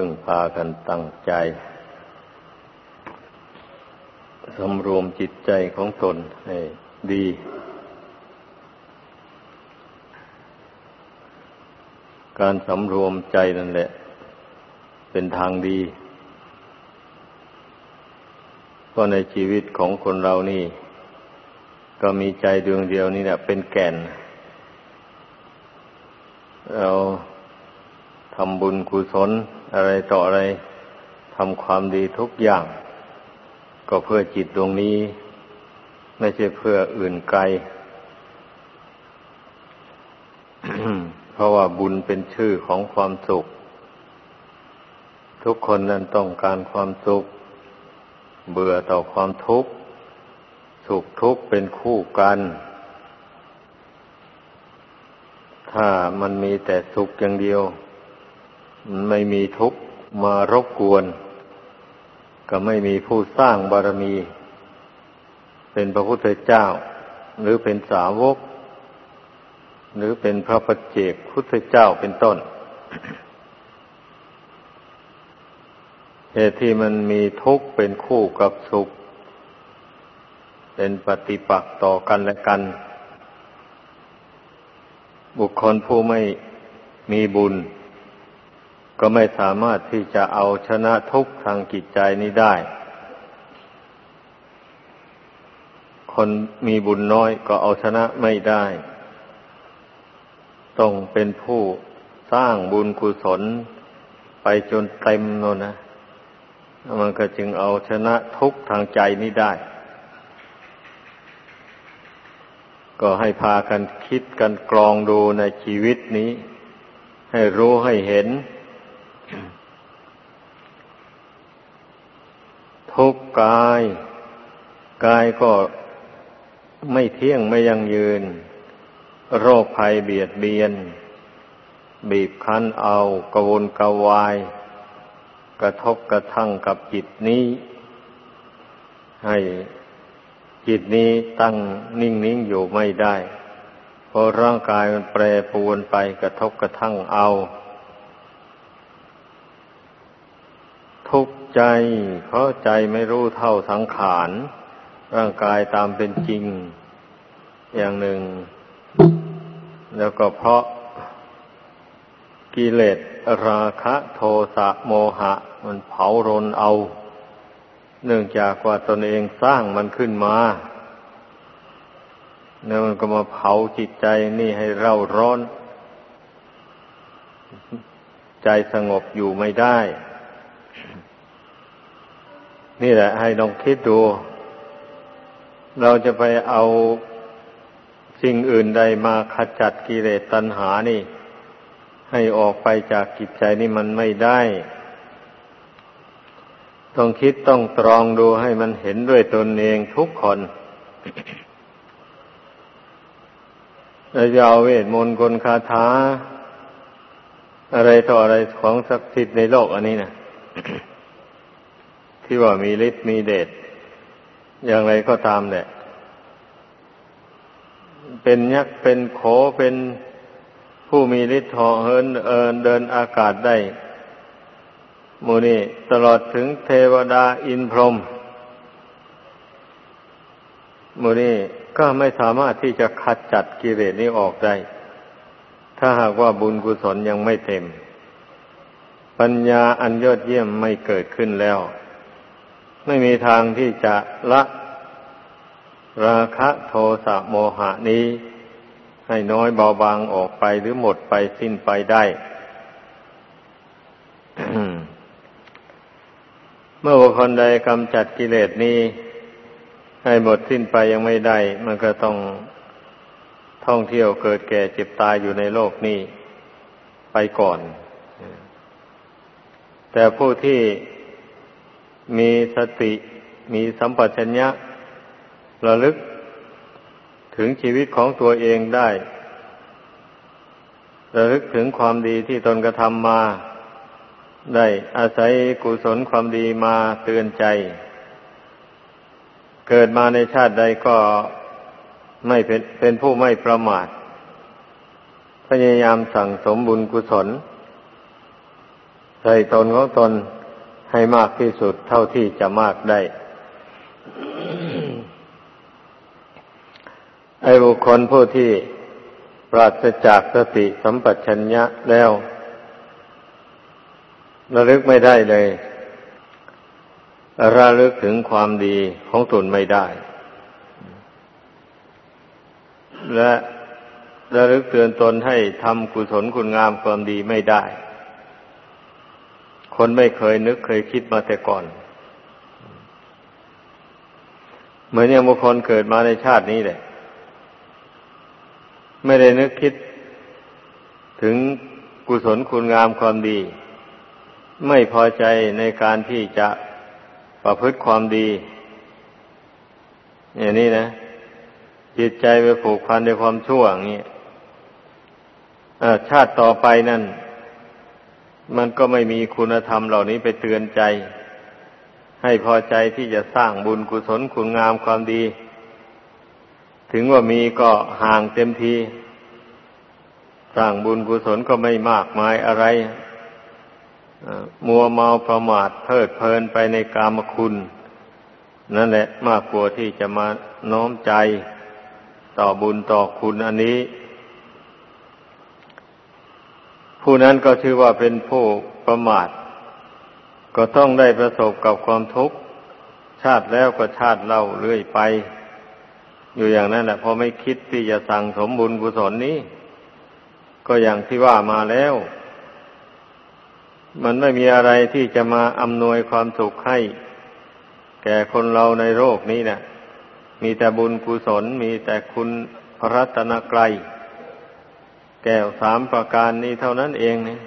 พึ่งพากันตั้งใจสำรวมจิตใจของตนให้ดี การสำรวมใจนั่นแหละ เป็นทางดี เพราะในชีวิตของคนเรานี่ ก็มีใจดวงเดียวนี่แหละเป็นแก่น เราทำบุญกุศล อะไรต่ออะไรทำความดีทุกอย่าง ก็เพื่อจิตดวงนี้ ไม่ใช่เพื่ออื่นไกล เพราะว่าบุญเป็นชื่อของความสุข ทุกคนนั้นต้องการความสุข เบื่อต่อความทุกข์ สุขทุกข์เป็นคู่กัน ถ้ามันมีแต่สุขอย่างเดียว ไม่มีทุกข์มารบกวน ก็ไม่มีผู้สร้างบารมี เป็นพระพุทธเจ้า หรือเป็นสาวก หรือเป็นพระปัจเจกพุทธเจ้าเป็นต้นเหตุที่มันมีทุกข์เป็นคู่กับสุข เป็นปฏิปักษ์ต่อกันและกัน บุคคลผู้ไม่มีบุญ ก็ไม่สามารถที่จะเอาชนะทุกข์ทางจิตใจนี้ได้ คนมีบุญน้อยก็เอาชนะไม่ได้ ต้องเป็นผู้สร้างบุญกุศลไปจนเต็มโน่นนะ มันก็จึงเอาชนะทุกข์ทางใจนี้ได้ ก็ให้พากันคิดกันกรองดูในชีวิตนี้ ให้รู้ให้เห็น ทุกกาย กายก็ไม่เที่ยงไม่ยังยืน โรคภัยเบียดเบียน บีบคั้นเอากระวนกระวาย กระทบกระทั่งกับจิตนี้ ให้จิตนี้ตั้งนิ่งนิ่งอยู่ไม่ได้ เพราะร่างกายมันแปรปรวนไปกระทบกระทั่งเอา ทุกข์ใจ เพราะใจไม่รู้เท่าสังขาร ร่างกายตามเป็นจริง อย่างหนึ่ง แล้วก็เพราะกิเลสราคะโทสะโมหะ มันเผารนเอา เนื่องจากว่าตนเองสร้างมันขึ้นมาแล้วมันก็มาเผาจิตใจนี่ให้เร่าร้อน ใจสงบอยู่ไม่ได้ นี่แหละ ให้ลองคิดดู เราจะไปเอาสิ่งอื่นใดมาขจัดกิเลสตัณหานี่ ให้ออกไปจากจิตใจนี่มันไม่ได้ ต้องคิดต้องตรองดูให้มันเห็นด้วยตนเองทุกคนเราจะเอาเวทมนต์กลคาถาอะไรต่ออะไรของศักดิ์สิทธิ์ในโลกอันนี้นะ ที่ว่ามีฤทธิ์มีเดชอย่างไรก็ตามแหละ เป็นยักษ์เป็นโขเป็นผู้มีฤทธิ์เหาะเหินเอินเดินอากาศได้มูนี่ตลอดถึงเทวดาอินพรหมมูนี่ก็ไม่สามารถที่จะขัดจัดกิเลสนี้ออกได้ ถ้าหากว่าบุญกุศลยังไม่เต็ม ปัญญาอันยอดเยี่ยมไม่เกิดขึ้นแล้ว ไม่มีทางที่จะละราคะโทสะโมหะนี้ ให้น้อยเบาบางออกไปหรือหมดไปสิ้นไปได้ เมื่อบุคคลใดกำจัดกิเลสนี้ ให้หมดสิ้นไปยังไม่ได้ มันก็ต้องท่องเที่ยวเกิดแก่เจ็บตายอยู่ในโลกนี้ไปก่อน แต่ผู้ที่ มีสติมีสัมปชัญญะระลึกถึงชีวิตของตัวเองได้ ระลึกถึงความดีที่ตนกระทำมา ได้อาศัยกุศลความดีมาเตือนใจ เกิดมาในชาติใดก็ไม่เป็นเป็นผู้ไม่ประมาท พยายามสั่งสมบุญกุศลพส่ตนของตน ให้มากที่สุดเท่าที่จะมากได้ ไอ้บุคคลผู้ที่ปราศจากสติสัมปชัญญะแล้วระลึกไม่ได้เลย ระลึกถึงความดีของตนไม่ได้ และระลึกเตือนตนให้ทำกุศลคุณงามความดีไม่ได้ คนไม่เคยนึกเคยคิดมาแต่ก่อน เหมือนอย่างบุคคลเกิดมาในชาตินี้แหละ ไม่ได้นึกคิด ถึงกุศลคุณงามความดี ไม่พอใจในการที่จะประพฤติความดี อย่างนี้นะจิตใจไปผูกพันในความชั่วอย่างนี้ชาติต่อไปนั่น มันก็ไม่มีคุณธรรมเหล่านี้ไปเตือนใจ ให้พอใจที่จะสร้างบุญกุศลคุณงามความดี ถึงว่ามีก็ห่างเต็มที สร้างบุญกุศลก็ไม่มากมายอะไรมัวเมาประมาทเพลิดเพลินไปในกามคุณ นั่นแหละมากกว่าที่จะมาน้อมใจต่อบุญต่อคุณอันนี้ ผู้นั้นก็ชื่อว่าเป็นผู้ประมาท ก็ต้องได้ประสบกับความทุกข์ชาติแล้วก็ชาติเล่าเรื่อยไป อยู่อย่างนั้นแหละพอไม่คิดที่จะสั่งสมบุญกุศลนี้ ก็อย่างที่ว่ามาแล้ว มันไม่มีอะไรที่จะมาอำนวยความสุขให้ แก่คนเราในโลกนี้นะมีแต่บุญกุศลมีแต่คุณพระรัตนกรัย แก้วสามประการนี้เท่านั้นเองเนี่ย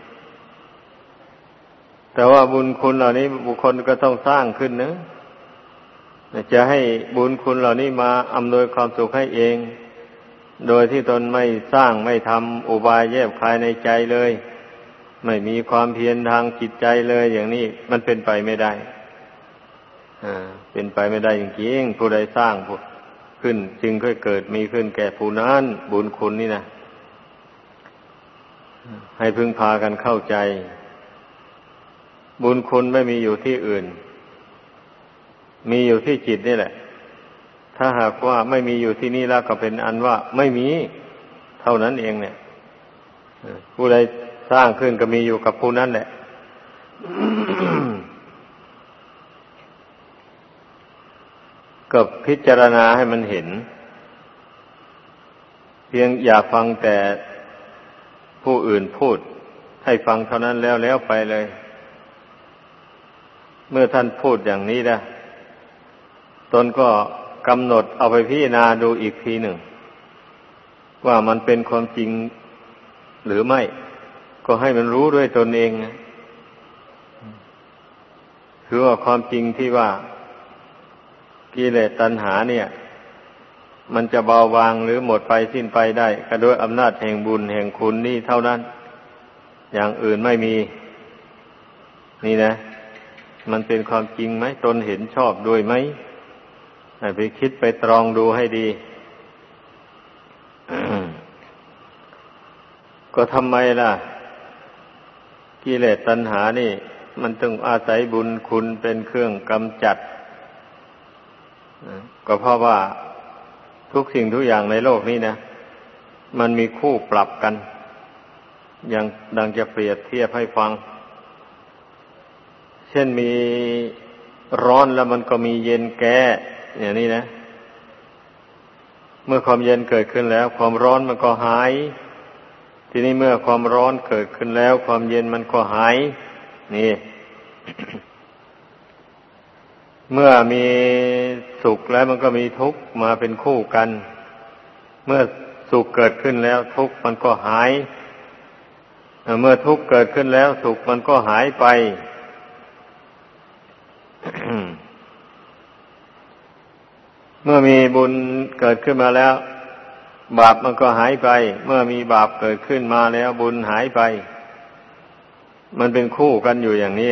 แต่ว่าบุญคุณเหล่านี้บุคคลก็ต้องสร้างขึ้นนะจะให้บุญคุณเหล่านี้มาอำนวยความสุขให้เอง โดยที่ตนไม่สร้างไม่ทำอุบายแยบคายในใจเลย ไม่มีความเพียรทางจิตใจเลยอย่างนี้มันเป็นไปไม่ได้อ่าเป็นไปไม่ได้จริงๆผู้ใดสร้างขึ้น จึงค่อยเกิดมีขึ้นแก่ผู้นั้นบุญคุณนี่นะ ให้พึงพากันเข้าใจ บุญคุณไม่มีอยู่ที่อื่น มีอยู่ที่จิตนี่แหละ ถ้าหากว่าไม่มีอยู่ที่นี่แล้วก็เป็นอันว่าไม่มีเท่านั้นเองเนี่ยผู้ใดสร้างขึ้นก็มีอยู่กับผู้นั้นแหละก็พิจารณาให้มันเห็น เพียงอย่าฟังแต่ ผู้อื่นพูดให้ฟังเท่านั้นแล้วแล้วไปเลย เมื่อท่านพูดอย่างนี้นะตนก็กำหนดเอาไปพิจารณาดูอีกทีหนึ่ง ว่ามันเป็นความจริงหรือไม่ ก็ให้มันรู้ด้วยตนเองนะคือว่าความจริงที่ว่ากิเลสตัณหาเนี่ย มันจะเบาบางหรือหมดไปสิ้นไปได้ก็ด้วยอำนาจแห่งบุญแห่งคุณนี่เท่านั้น อย่างอื่นไม่มี นี่นะ มันเป็นความจริงไหมตนเห็นชอบด้วยไหมไปคิดไปตรองดูให้ดี ก็ทำไมล่ะ กิเลสตัณหานี่ มันต้องอาศัยบุญคุณเป็นเครื่องกำจัด ก็เพราะว่า ทุกสิ่งทุกอย่างในโลกนี้นะ มันมีคู่ปรับกัน อย่างดังจะเปรียบเทียบให้ฟัง เช่นมีร้อนแล้วมันก็มีเย็นแก้อย่างนี้นะ เมื่อความเย็นเกิดขึ้นแล้ว ความร้อนมันก็หาย ทีนี้เมื่อความร้อนเกิดขึ้นแล้ว ความเย็นมันก็หาย นี่ เมื่อมีสุขแล้วมันก็มีทุกข์มาเป็นคู่กัน เมื่อสุขเกิดขึ้นแล้ว ทุกข์มันก็หาย เมื่อทุกข์เกิดขึ้นแล้ว สุขมันก็หายไป เมื่อมีบุญเกิดขึ้นมาแล้ว บาปมันก็หายไป เมื่อมีบาปเกิดขึ้นมาแล้วบุญหายไป มันเป็นคู่กันอยู่อย่างนี้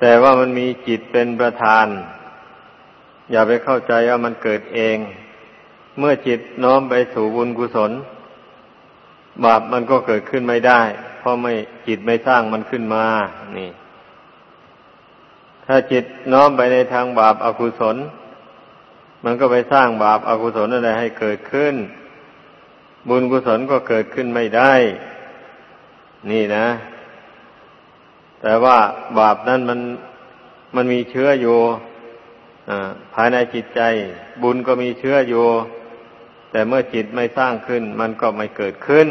แต่ว่ามันมีจิตเป็นประธาน อย่าไปเข้าใจว่ามันเกิดเอง เมื่อจิตน้อมไปสู่บุญกุศล บาปมันก็เกิดขึ้นไม่ได้ เพราะไม่จิตไม่สร้างมันขึ้นมา นี่ ถ้าจิตน้อมไปในทางบาปอากุศล มันก็ไปสร้างบาปอากุศลอะไรให้เกิดขึ้น บุญกุศลก็เกิดขึ้นไม่ได้ นี่นะ แต่ว่าบาปนั้นมันมันมีเชื้ออยู่ภายในจิตใจ บุญก็มีเชื้ออยู่ แต่เมื่อจิตไม่สร้างขึ้น มันก็ไม่เกิดขึ้น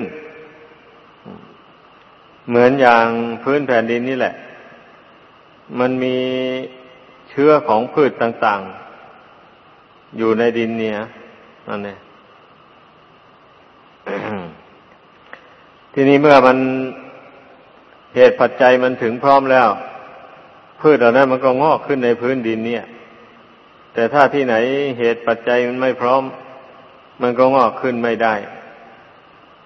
เหมือนอย่างพื้นแผ่นดินนี่แหละ มันมีเชื้อของพืชต่างๆ อยู่ในดินเนี่ยนั่นเองทีนี้เมื่อมัน เหตุปัจจัยมันถึงพร้อมแล้ว พืชเหล่านั้นมันก็งอกขึ้นในพื้นดินเนี่ย แต่ถ้าที่ไหนเหตุปัจจัยมันไม่พร้อม มันก็งอกขึ้นไม่ได้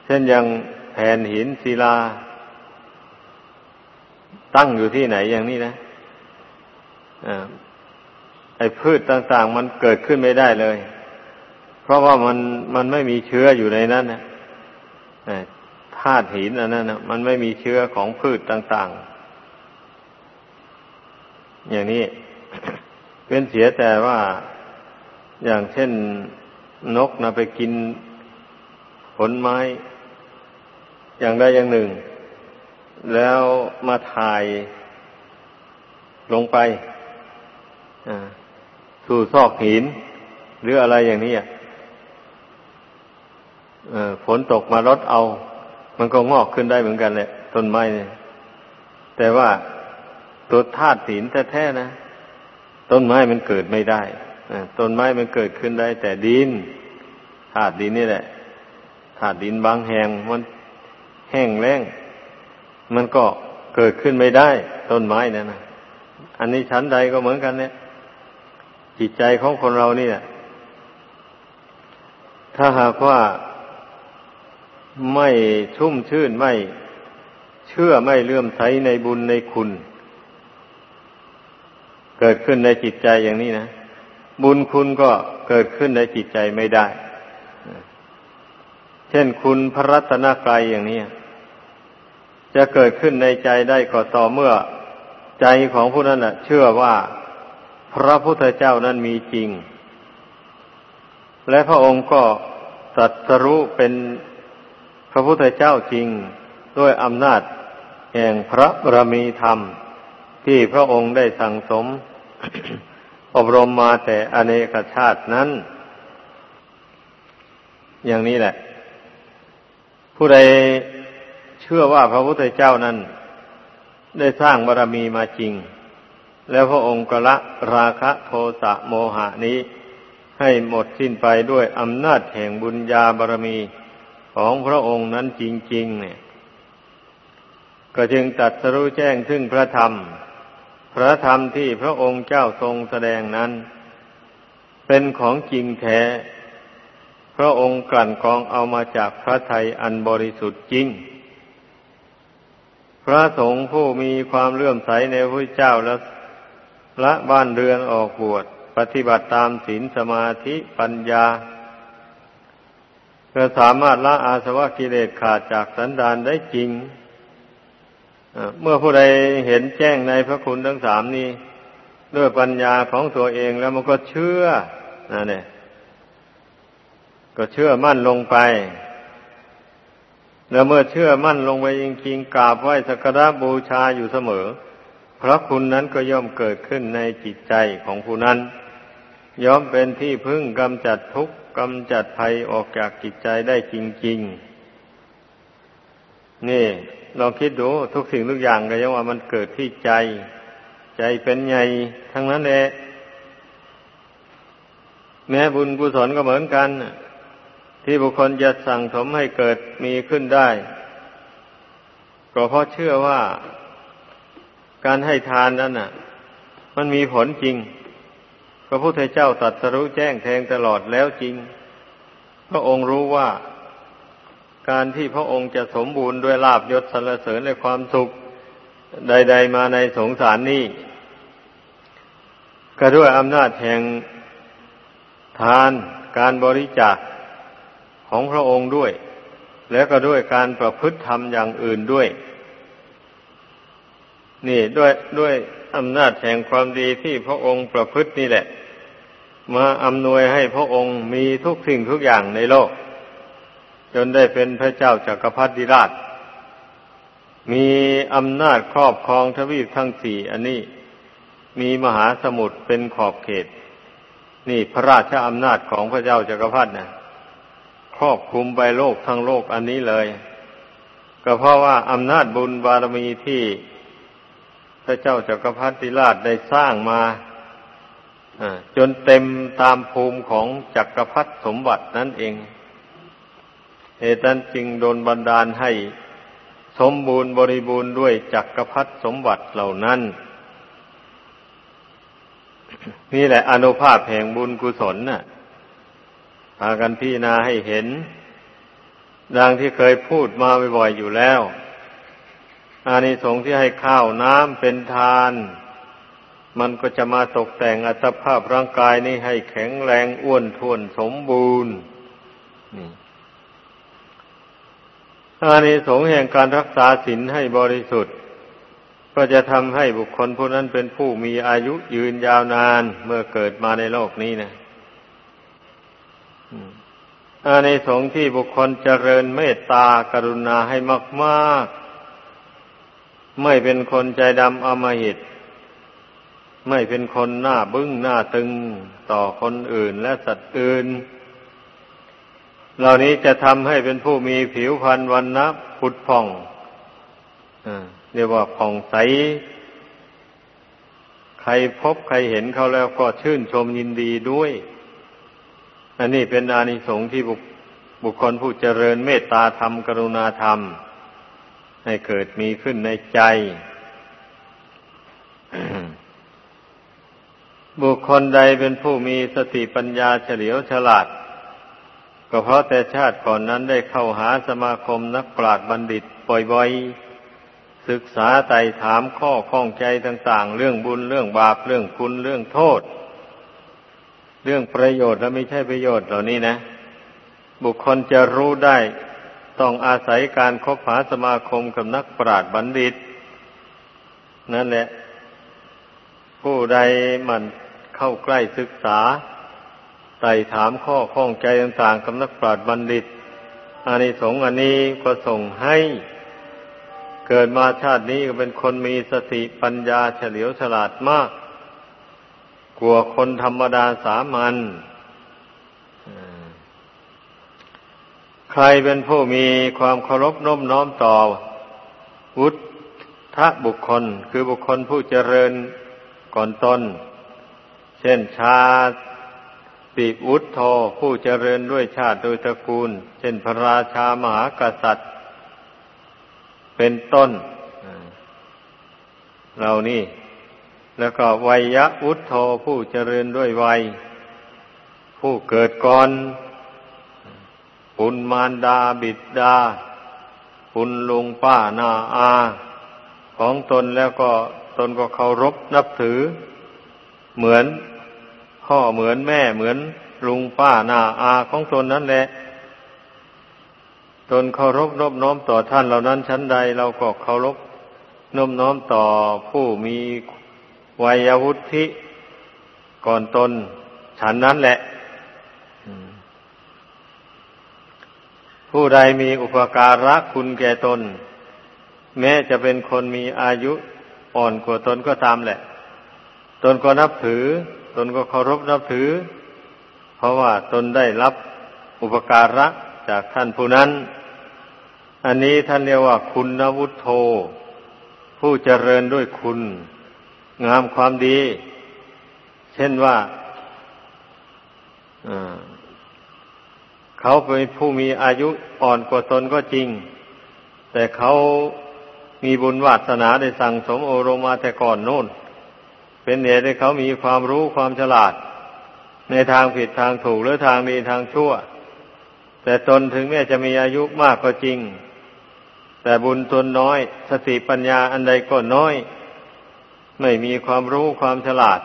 เช่นอย่างแผ่นหินศิลา ตั้งอยู่ที่ไหนอย่างนี้นะอ่าไอ้พืชต่าง ๆ มันเกิดขึ้นไม่ได้เลย เพราะว่ามันมันไม่มีเชื้ออยู่ในนั้นนะ ธาตุหินอันนั้นนะมันไม่มีเชื้อของพืชต่าง ๆ อย่างนี้เป็นเสียแต่ว่าอย่างเช่นนกนะไปกินผลไม้ อย่างใดอย่างหนึ่ง แล้วมาถ่ายลงไปสู่ซอกหิน หรืออะไรอย่างนี้ฝนตกมารดเอา มันก็งอกขึ้นได้เหมือนกันแหละต้นไม้เนี่ย แต่ว่าตัวธาตุหินแท้ๆนะ ต้นไม้มันเกิดไม่ได้ต้นไม้มันเกิดขึ้นได้ แต่ดินธาตุดินนี่แหละธาตุดินบางแห่งมันแห้งแล้ง มันก็เกิดขึ้นไม่ได้ ต้นไม้นั่นนะอันนี้ชั้นใดก็เหมือนกันเนี่ยจิตใจของคนเรานี่แหละถ้าหากว่า ไม่ชุ่มชื่นไม่เชื่อไม่เลื่อมใสในบุญในคุณ เกิดขึ้นในจิตใจอย่างนี้นะ บุญคุณก็เกิดขึ้นในจิตใจไม่ได้ เช่นคุณพระรัตนกรายอย่างนี้จะเกิดขึ้นในใจได้ก็ต่อเมื่อใจของผู้นั้นเชื่อว่าพระพุทธเจ้านั้นมีจริง และพระองค์ก็ตัดสรู้เป็น พระพุทธเจ้าจริงด้วยอำนาจแห่งพระบรมีธรรม ที่พระองค์ได้สั่งสม อบรมมาแต่อเนกชาตินั้น อย่างนี้แหละ ผู้ใดเชื่อว่าพระพุทธเจ้านั้น ได้สร้างบารรมีมาจริง แล้วพระองค์กละราคะโทสะโมหะนี้ ให้หมดสิ้นไปด้วยอำนาจแห่งบุญญาบารรมี ของพระองค์นั้นจริง ๆ เนี่ย ก็จึงตัดสรู้แจ้งถึงพระธรรม พระธรรมที่พระองค์เจ้าทรงแสดงนั้น เป็นของจริงแท้ พระองค์กลั่นกรองเอามาจากพระไทยอันบริสุทธิ์จริง พระสงฆ์ผู้มีความเลื่อมใสในพระเจ้าและละบ้านเรือนออกบวชปฏิบัติตามศีลสมาธิปัญญา ก็สามารถละอาสวะกิเลสขาดจากสันดานได้จริง เมื่อผู้ใดเห็นแจ้งในพระคุณทั้งสามนี้ ด้วยปัญญาของตัวเองแล้วมันก็เชื่อนั่นเองก็เชื่อมั่นลงไป แล้วเมื่อเชื่อมั่นลงไปจริงๆกราบไหว้สักการะบูชาอยู่เสมอ พระคุณนั้นก็ย่อมเกิดขึ้นในจิตใจของผู้นั้นย่อมเป็นที่พึ่งกำจัดทุกข์ กำจัดภัยออกจากจิตใจได้จริง ๆ นี่ลองคิดดูทุกสิ่งทุกอย่างก็ยังว่ามันเกิดที่ใจ ใจเป็นใหญ่ทั้งนั้นแหละแม้บุญกุศลก็เหมือนกัน ที่บุคคลจะสั่งสมให้เกิดมีขึ้นได้ ก็เพราะเชื่อว่าการให้ทานนั้นน่ะ มันมีผลจริง ระพุทธเจ้าตรัสรู้แจ้งแทงตลอดแล้วจริง พระองค์รู้ว่า การที่พระองค์จะสมบูรณ์ด้วยลาบยศสรรเสริญและความสุข ใด ๆ มาในสงสารนี้ก็ด้วยอำนาจแห่งทานการบริจาคของพระองค์ด้วย แล้วก็ด้วยการประพฤติธรรมอย่างอื่นด้วย นี่ด้วยด้วยอำนาจแห่งความดีที่พระองค์ประพฤตินี่แหละ มาอำนวยให้พระองค์มีทุกสิ่งทุกอย่างในโลก จนได้เป็นพระเจ้าจากักรพรรดิราช มีอำนาจครอบครองทวีปทั้งสี่อันนี้ มีมหาสมุทรเป็นขอบเขต นี่พระราชอำนาจของพระเจ้าจากักรพรรดินะครอบคลุมไปโลกทั้งโลกอันนี้เลย ก็เพราะว่าอำนาจบุญบารมีที่พระเจ้าจากักรพรรดิราชได้สร้างมา จนเต็มตามภูมิของจักรพรรดิสมบัตินั่นเองเหตุนั้นจึงโดนบันดาลให้สมบูรณ์บริบูรณ์ด้วยจักรพรรดิสมบัติเหล่านั้น นี่แหละอนุภาพแห่งบุญกุศลน่ะพากันพิจารณาให้เห็น ดังที่เคยพูดมาบ่อยๆอยู่แล้วอานิสงส์ที่ให้ข้าวน้ำเป็นทาน มันก็จะมาตกแต่งอัตภาพร่างกายนี้ให้แข็งแรงอ้วนท้วนสมบูรณ์อานิสงส์แห่งการรักษาศีลให้บริสุทธิ์ ก็จะทำให้บุคคลผู้นั้นเป็นผู้มีอายุยืนยาวนานเมื่อเกิดมาในโลกนี้นะอาในสงที่บุคคลเจริญเมตตากรุณาให้มาก ๆ ไม่เป็นคนใจดำอมหิต ไม่เป็นคนหน้าบึ้งหน้าตึงต่อคนอื่นและสัตว์อื่น เหล่านี้จะทำให้เป็นผู้มีผิวพรรณวันนะผุดผ่องเรียกว่าผ่องใส ใครพบใครเห็นเขาแล้วก็ชื่นชมยินดีด้วย อันนี้เป็นอานิสงส์ที่บุบคคลผู้เจริญเมตตาธรรมกรุณาธรรม ให้เกิดมีขึ้นในใจ บุคคลใดเป็นผู้มีสติปัญญาเฉลียวฉลาด ก็เพราะแต่ชาติก่อนนั้นได้เข้าหาสมาคมนักปราชญ์บัณฑิตบ่อยๆ ศึกษาไต่ถามข้อข้องใจต่าง ๆ เรื่องบุญเรื่องบาปเรื่องคุณเรื่องโทษ เรื่องประโยชน์และไม่ใช่ประโยชน์เหล่านี้นะ บุคคลจะรู้ได้ต้องอาศัยการคบหาสมาคมกับนักปราชญ์บัณฑิต นั่นแหละผู้ใดมัน เข้าใกล้ศึกษา ไต่ถามข้อข้องใจต่างๆกับนักปราชญ์บัณฑิตอานิสงส์อันนี้ก็ส่งให้ เกิดมาชาตินี้ก็เป็นคนมีสติปัญญาเฉลียวฉลาดมากกว่าคนธรรมดาสามัญใครเป็นผู้มีความเคารพน้มน้อมต่อ วุฒะบุคคล คือบุคคลผู้เจริญก่อนตน เช่นชาติวุฒโธผู้เจริญด้วยชาติโดยตระกูล เช่นพระราชามหากษัตริย์ เป็นต้นเหล่านี้แล้วก็วัยะอุทโธผู้เจริญด้วยวัย ผู้เกิดก่อนปุณมารดาบิดดาปุณลุงป้านาอา ของตนแล้วก็ตนก็เคารพนับถือ เหมือน พ่อเหมือนแม่เหมือนลุงป้านาอาของตนนั่นแหละ ตนเคารพนบน้อมต่อท่านเหล่านั้นชั้นใดเราก็เคารพนบน้อมต่อผู้มีวัยวุฒิก่อนตนฉันนั้นแหละ ผู้ใดมีอุปการะคุณแก่ตน แม้จะเป็นคนมีอายุอ่อนกว่าตนก็ตามแหละ ตนก็นับถือ ตนก็เคารพนับถือ เพราะว่าตนได้รับอุปการะจากท่านผู้นั้น อันนี้ท่านเรียกว่าคุณวุฒโธ ผู้เจริญด้วยคุณ งามความดี เช่นว่าเขาเป็นผู้มีอายุอ่อนกว่าตนก็จริง แต่เขามีบุญวาสนาได้สั่งสมโอรมาแต่ก่อนโน้น เป็นเหตุให้เขามีความรู้ความฉลาด ในทางผิดทางถูกหรือทางดีทางชั่ว แต่ตนถึงแม้จะมีอายุมากก็จริง แต่บุญตนน้อย สติปัญญาอันใดก็น้อย ไม่มีความรู้ความฉลาด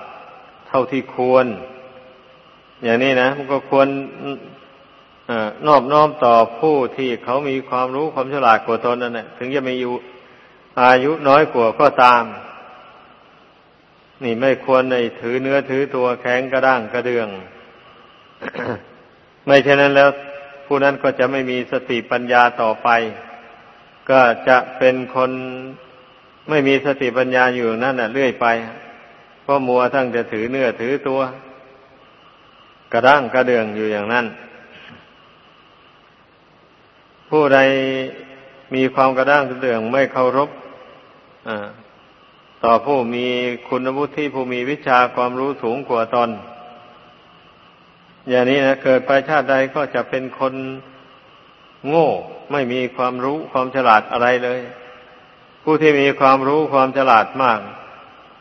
เท่าที่ควร อย่างนี้นะมันก็ควรอนอบน้อมต่อผู้ที่เขามีความรู้ความฉลาดกว่าตนนั่นแหละถึงจะมีอยู่อายุน้อยกว่าก็ตาม นี่ไม่ควรในถือเนื้อถือตัวแข็งกระด้างกระเดือง ไม่เช่นนั้นแล้วผู้นั้นก็จะไม่มีสติปัญญาต่อไป ก็จะเป็นคนไม่มีสติปัญญาอยู่นั่นน่ะเรื่อยไป เพราะมัวทั้งจะถือเนื้อถือตัว กระด้างกระเดืองอยู่อย่างนั้น ผู้ใดมีความกระด้างกระเดืองไม่เคารพ ต่อผู้มีคุณวุฒิผู้มีวิชาความรู้สูงกว่าตน อย่างนี้นะเกิดไปชาติใดก็จะเป็นคนโง่ไม่มีความรู้ความฉลาดอะไรเลย ผู้ที่มีความรู้ความฉลาดมาก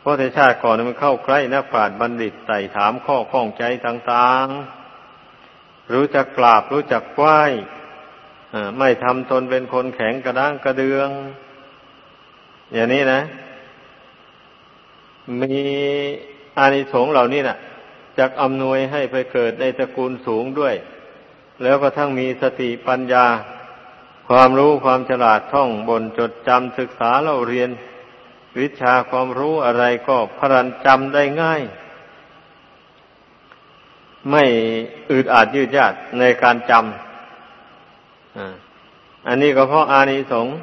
เพราะในชาติก่อนมันเข้าใกล้นักปราชญ์บัณฑิตใส่ถามข้อข้องใจต่างๆ รู้จักกราบรู้จักไหว้ไม่ทำตนเป็นคนแข็งกระด้างกระเดือง อย่างนี้นะ มีอานิสงส์เหล่านี้นะ่ะจักอำนวยให้ไปเกิดในตระกูลสูงด้วย แล้วก็ทั้งมีสติปัญญา ความรู้ความฉลาดท่องบนจดจำศึกษาเราเรียน วิชาความรู้อะไรก็พรันจำได้ง่าย ไม่อึดอาดยืดยาดในการจำอันนี้ก็เพราะอานิสงส์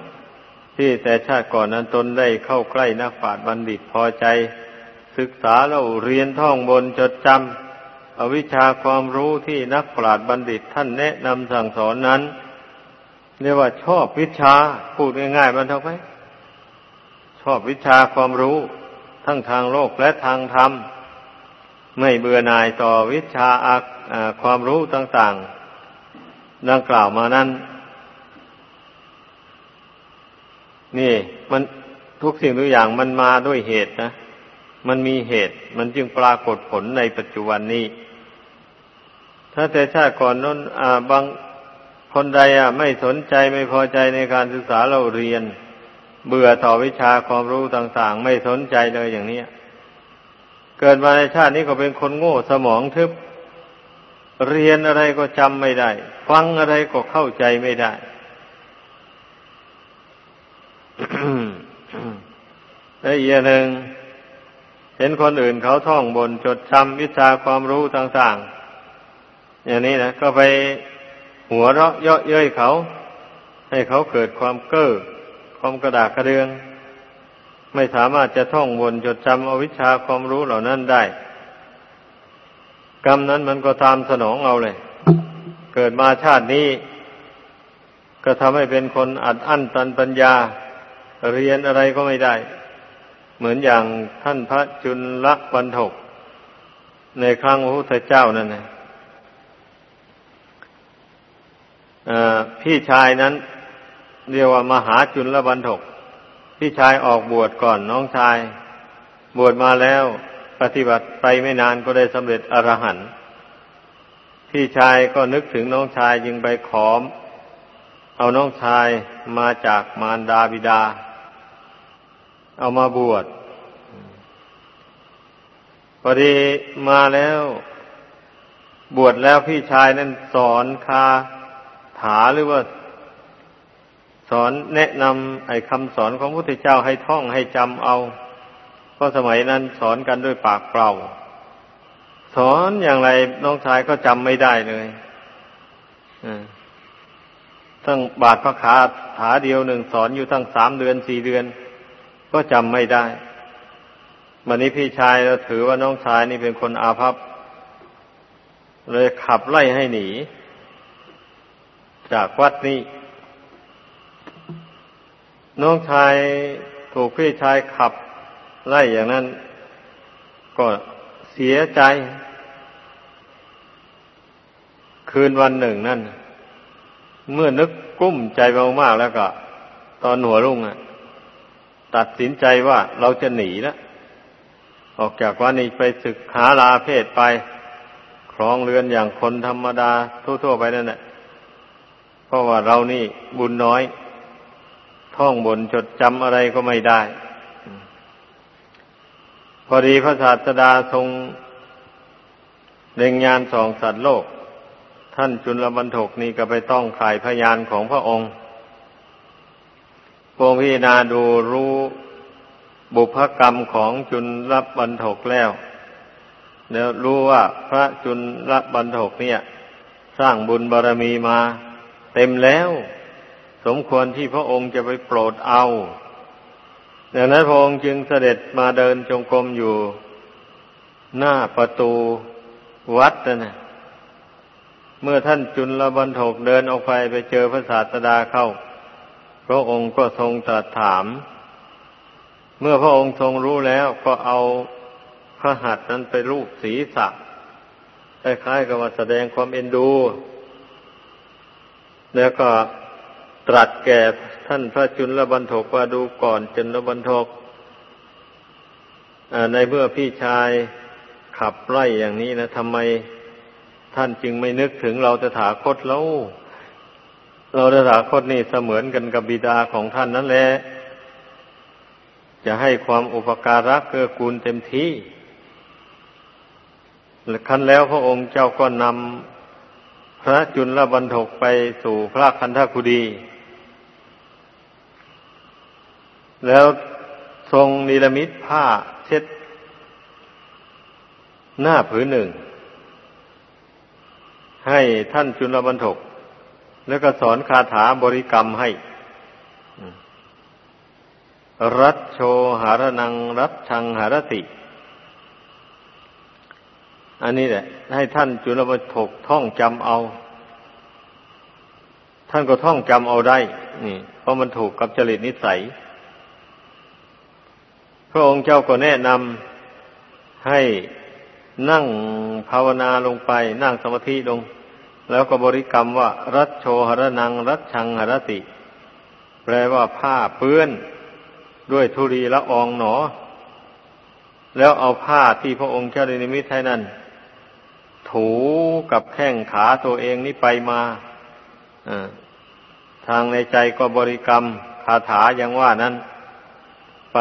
ที่แต่ชาติก่อนนั้นตนได้เข้าใกล้นักปราชญ์บัณฑิตพอใจ ศึกษาเราเรียนท่องบนจดจำอวิชาความรู้ที่นักปราชญ์บัณฑิตท่านแนะนำสั่งสอนนั้น เรียกว่าชอบวิชาพูดง่ายๆมันเท่าไหมชอบวิชาความรู้ทั้งทางโลกและทางธรรม ไม่เบื่อหน่ายต่อวิชาอาความรู้ต่าง ๆ ดังกล่าวมานั้น นี่ มันทุกสิ่งทุกอย่างมันมาด้วยเหตุนะ มันมีเหตุ มันจึงปรากฏผลในปัจจุบันนี้ ถ้าแต่ชาติก่อนนั้นบางคนใดอะ ไม่สนใจไม่พอใจในการศึกษาเราเรียน เบื่อต่อวิชาความรู้ต่างๆ ไม่สนใจเลยอย่างนี้เกิดมาในชาตินี้ก็เป็นคนโง่สมองทึบเรียนอะไรก็จำไม่ได้ ฟังอะไรก็เข้าใจไม่ได้ และอีกอย่างหนึ่งเห็นคนอื่นเขาท่องบนจดจำวิชาความรู้ต่างๆ อย่างนี้นะก็ไปหัวเราะเยาะเย้ยเขา ให้เขาเกิดความเก้อความกระดากกระเดือง ไม่สามารถจะท่องบนจดจำเอาวิชาความรู้เหล่านั้นได้ กรรมนั้นมันก็ตามสนองเอาเลย เกิดมาชาตินี้ ก็ทำให้เป็นคนอัดอั้นตันปัญญา เรียนอะไรก็ไม่ได้ เหมือนอย่างท่านพระจุลบันทกในครั้งพระพุทธเจ้านั่นนะพี่ชายนั้น เรียกว่ามหาจุลบันทก พี่ชายออกบวชก่อนน้องชาย บวชมาแล้วปฏิบัติไปไม่นานก็ได้สำเร็จอรหันต์พี่ชายก็นึกถึงน้องชายจึงไปขอม เอาน้องชายมาจากมารดาบิดา เอามาบวชพอดีมาแล้ว บวชแล้วพี่ชายนั้นสอนคาถาหรือว่า สอนแนะนำไอ้คำสอนของพระพุทธเจ้าให้ท่องให้จำเอาเพราะสมัยนั้นสอนกันด้วยปากเปล่า สอนอย่างไรน้องชายก็จำไม่ได้เลยตั้งบาทพระขาถาเดียวหนึ่งสอนอยู่ตั้งสามเดือนสี่เดือน ก็จำไม่ได้วันนี้พี่ชายเราถือว่าน้องชายนี่เป็นคนอาภัพ เลยขับไล่ให้หนี จากวัดนี้ น้องชายถูกพี่ชายขับไล่อย่างนั้น ก็เสียใจ คืนวันหนึ่งนั่น เมื่อนึกกุ้มใจมากๆแล้วก็ ตอนหัวรุ่งอะ ตัดสินใจว่าเราจะหนีแล้วออกจากวัดนี้ไปศึกหาลาเพศไป ครองเรือนอย่างคนธรรมดาทั่วๆไปนั่นแหละเพราะว่าเรานี่บุญน้อย ท่องบนจดจำอะไรก็ไม่ได้ พอดีพระศาสดาทรงเร่งงานสองสัตว์โลก ท่านจุลบรรทกนี่ก็ไปต้องขายพยานของพระองค์ พงพิจารณาดูรู้บุพกรรมของจุลรับบรรทกแล้วแล้วรู้ว่าพระจุลรับบรรทกเนี่ย สร้างบุญบารรมีมา เต็มแล้ว สมควรที่พระองค์จะไปโปรดเอาดังนั้นพระองค์จึงเสด็จมาเดินจงกรมอยู่หน้าประตูวัดนะเมื่อท่านจุลบรรทกเดินออกไปไปเจอพระศาสดาเข้า พระองค์ก็ทรงตรัสถาม เมื่อพระองค์ทรงรู้แล้วก็เอาพระหัตถ์นั้นไปรูปศีรษะคล้ายๆกับว่าแสดงความเอ็นดู แล้วก็ตรัสแก่ท่านพระจุลบรรทกว่าดูก่อนจุลบรรทกในเมื่อพี่ชายขับไล่อย่างนี้นะทำไมท่านจึงไม่นึกถึงเราจะถาคตแล้ว เราจะถาคตนี่เสมือนกันกับบิดาของท่านนั่นแหละจะให้ความอุปการะเกื้อกูลเต็มที่คันแล้วพระองค์เจ้าก็นำพระจุลบรรทกไปสู่พระคันธคุดี แล้วทรงนิรมิตผ้าเช็ด หน้าผืนหนึ่ง ให้ท่านจุลบรรทก แล้วก็สอนคาถาบริกรรมให้ รัตโชหารนัง รัตชังหารติ อันนี้แหละ ให้ท่านจุลบรรทกท่องจำเอา ท่านก็ท่องจำเอาได้ นี่ เพราะมันถูกกับจริตนิสัย พระองค์เจ้าก็แนะนำให้นั่งภาวนาลงไป นั่งสมาธิลง แล้วก็บริกรรมว่า รัตโชหรนัง รัตชังหรติ แปลว่าผ้าเปื้อน ด้วยธุรีละอองหนอ แล้วเอาผ้าที่พระองค์เจ้าดินิมิตให้นั้น ถูกับแข้งขาตัวเองนี่ไปมาทางในใจก็บริกรรมคาถาอย่างว่านั้นไป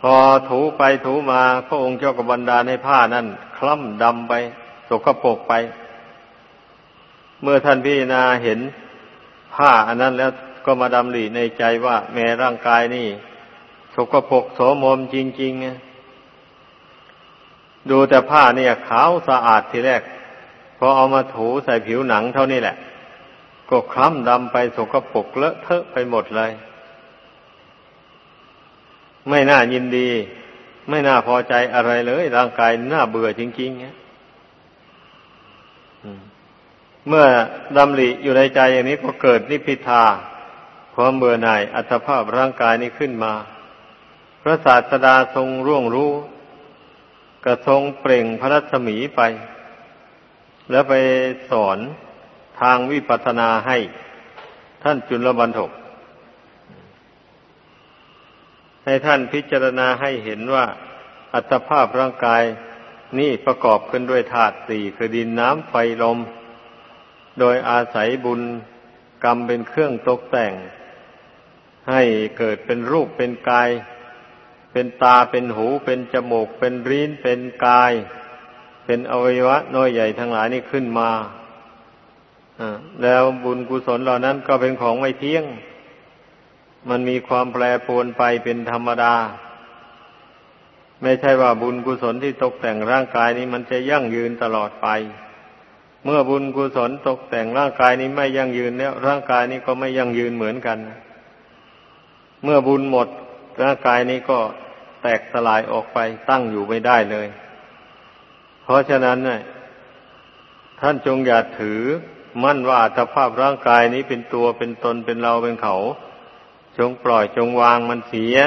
พอถูไปถูมา พระองค์เจ้าก็บันดาลให้ผ้านั้นคล้ำดำไป กปรกไป เมื่อท่านพิจารณาเห็นผ้าอันนั้นแล้วก็มาดำริในใจว่า แม้ร่างกายนี่ สกปรกโสมมจริงๆดูแต่ผ้าเนี่ยขาวสะอาดทีแรกพอเอามาถูใส่ผิวหนังเท่านี้แหละ ก็คล้ำดำไปสกปรกเลอะเทอะไปหมดเลย ไม่น่ายินดี ไม่น่าพอใจอะไรเลย ร่างกายน่าเบื่อจริงๆเนี่ย เมื่อดำริอยู่ในใจอย่างนี้ก็เกิดนิพิทาความเบื่อหน่ายอัตภาพร่างกายนี้ขึ้นมา พระศาสดาทรงร่วงรู้กระทรงเปล่งพระรัศมีไป แล้วไปสอนทางวิปัสสนาให้ท่านจุลบรรทกให้ท่านพิจารณาให้เห็นว่าอัตภาพร่างกายนี่ประกอบขึ้นด้วยธาตุสี่คือดินน้ำไฟลม โดยอาศัยบุญกรรมเป็นเครื่องตกแต่ง ให้เกิดเป็นรูปเป็นกาย เป็นตาเป็นหูเป็นจมูก เป็นรีนเป็นกาย เป็นอวัยวะน้อยใหญ่ทั้งหลายนี่ขึ้นมาแล้วบุญกุศลเหล่านั้นก็เป็นของไม่เที่ยง มันมีความแปรปรวนไปเป็นธรรมดา ไม่ใช่ว่าบุญกุศลที่ตกแต่งร่างกายนี้มันจะยั่งยืนตลอดไป เมื่อบุญกุศลตกแต่งร่างกายนี้ไม่ยั่งยืนแล้วร่างกายนี้ก็ไม่ยั่งยืนเหมือนกัน เมื่อบุญหมด ร่างกายนี้ก็แตกสลายออกไปตั้งอยู่ไม่ได้เลย เพราะฉะนั้นเนี่ยท่านจงอย่าถือมั่นว่าอัตภาพร่างกายนี้เป็นตัวเป็นตนเป็นเราเป็นเขา จงปล่อยจงวางมันเสีย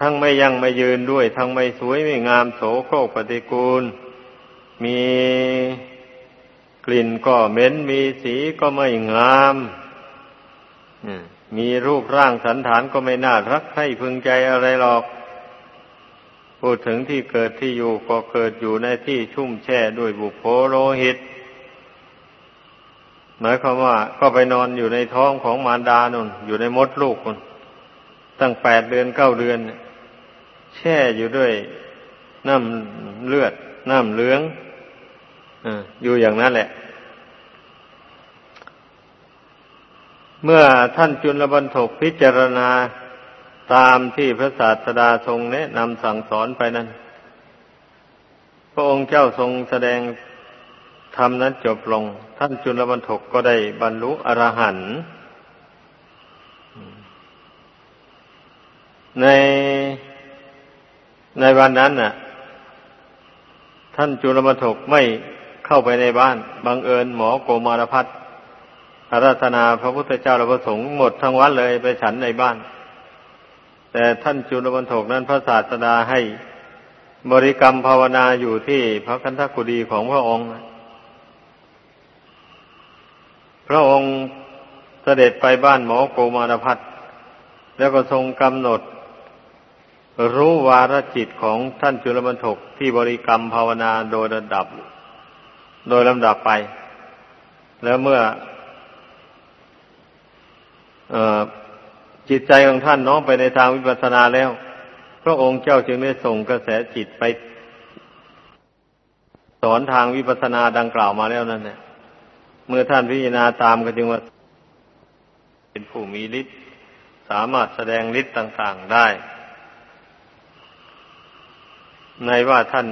ทั้งไม่ยังไม่ยืนด้วย ทั้งไม่สวยไม่งามโสโครกปฏิกูล มี กลิ่นก็เหม็นมีสีก็ไม่งามมีรูปร่างสันฐานก็ไม่น่ารักให้พึงใจอะไรหรอก พูดถึงที่เกิดที่อยู่ก็เกิดอยู่ในที่ชุ่มแช่ด้วยบุโพโลหิต หมายความว่า ก็ไปนอนอยู่ในท้องของมารดานุนอยู่ในมดลูกนุนตั้งแปดเดือนเก้าเดือน แช่อยู่ด้วยน้ำเลือด น้ำเหลือง อยู่อย่างนั้นแหละ เมื่อท่านจุลบรรทกพิจารณาตามที่พระศาสดาทรงแนะนำสั่งสอนไปนั้น พระองค์เจ้าทรงแสดงธรรมนั้นจบลง ท่านจุลบรรทกก็ได้บรรลุอรหันต์ในในวันนั้นน่ะ ท่านจุลบรรทกไม่ เข้าไปในบ้าน บังเอิญหมอโกมารพัฒอาราธนาพระพุทธเจ้าและพระสงฆ์หมดทั้งวัดเลยไปฉันในบ้าน แต่ท่านจุลบรรทกนั้นพระศาสดาให้บริกรรมภาวนาอยู่ที่พระคันธกุฎีของพระองค์ พระองค์เสด็จไปบ้านหมอโกมารพัฒแล้วก็ทรงกำหนด รู้วาระจิตของท่านจุลบรรทกที่บริกรรมภาวนาโดยระดับ โดยลำดับไป แล้วเมื่ออจิตใจของท่านน้อมไปในทางวิปัสสนาแล้ว พระองค์เจ้าจึงได้ส่งกระแสจิตไป สอนทางวิปัสสนาดังกล่าวมาแล้วนั่นเนี่ยเมื่อท่านพิจารณาตามก็จึงว่า เป็นผู้มีฤทธิ์สามารถแสดงฤทธิ์ต่าง ๆได้ ในว่าท่าน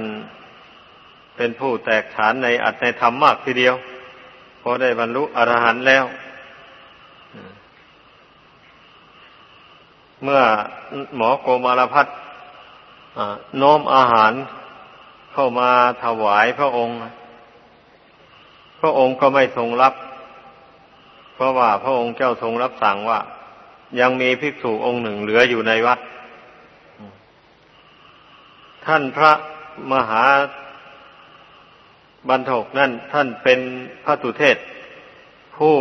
เป็นผู้แตกฉานในอัตในธรรมมากทีเดียวพอได้บรรลุอรหันต์แล้ว เมื่อหมอโกมารพัฒโน้มอาหารเข้ามาถวายพระองค์ พระองค์ก็ไม่ทรงรับ เพราะว่าพระองค์เจ้าทรงรับสั่งว่า ยังมีภิกษุองค์หนึ่งเหลืออยู่ในวัด ท่านพระมหา บรรทกนั่นท่านเป็นพระตุเทศ ผู้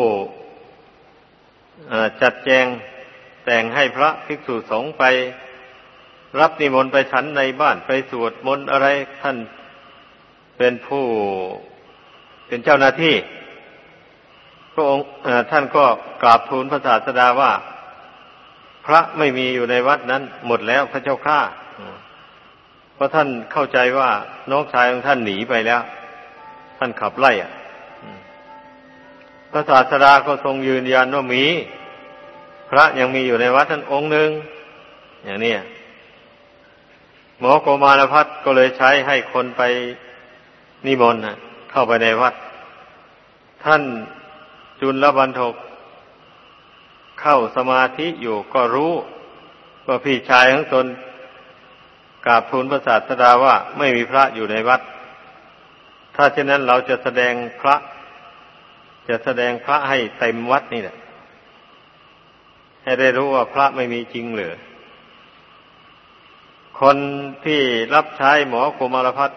จัดแจงแต่งให้พระภิกษุสงฆ์ไป รับนิมนต์ไปฉันในบ้านไปสวดมนต์อะไรท่านเป็นผู้เป็นเจ้าหน้าที่ พระองค์ท่านก็กราบทูลพระศาสดาว่า พระไม่มีอยู่ในวัดนั้น หมดแล้วพระเจ้าข้าเพราะท่านเข้าใจว่าน้องชายของท่านหนีไปแล้ว ท่านขับไล่อะพระศาสดาก็ทรงยืนยันว่ามี พระยังมีอยู่ในวัดท่านองค์หนึ่งอย่างนี้หมอโกมารพัฒก็เลยใช้ให้คนไปนิมนต์เข้าไปในวัด ท่านจุลบันทก เข้าสมาธิอยู่ก็รู้ว่าพี่ชายของตนกราบทูลพระศาสดาว่าไม่มีพระอยู่ในวัด ถ้าเช่นนั้นเราจะแสดงพระ จะแสดงพระให้เต็มวัดนี่แหละให้ได้รู้ว่าพระไม่มีจริงเหลือคนที่รับใช้หมอโคมารพัฒ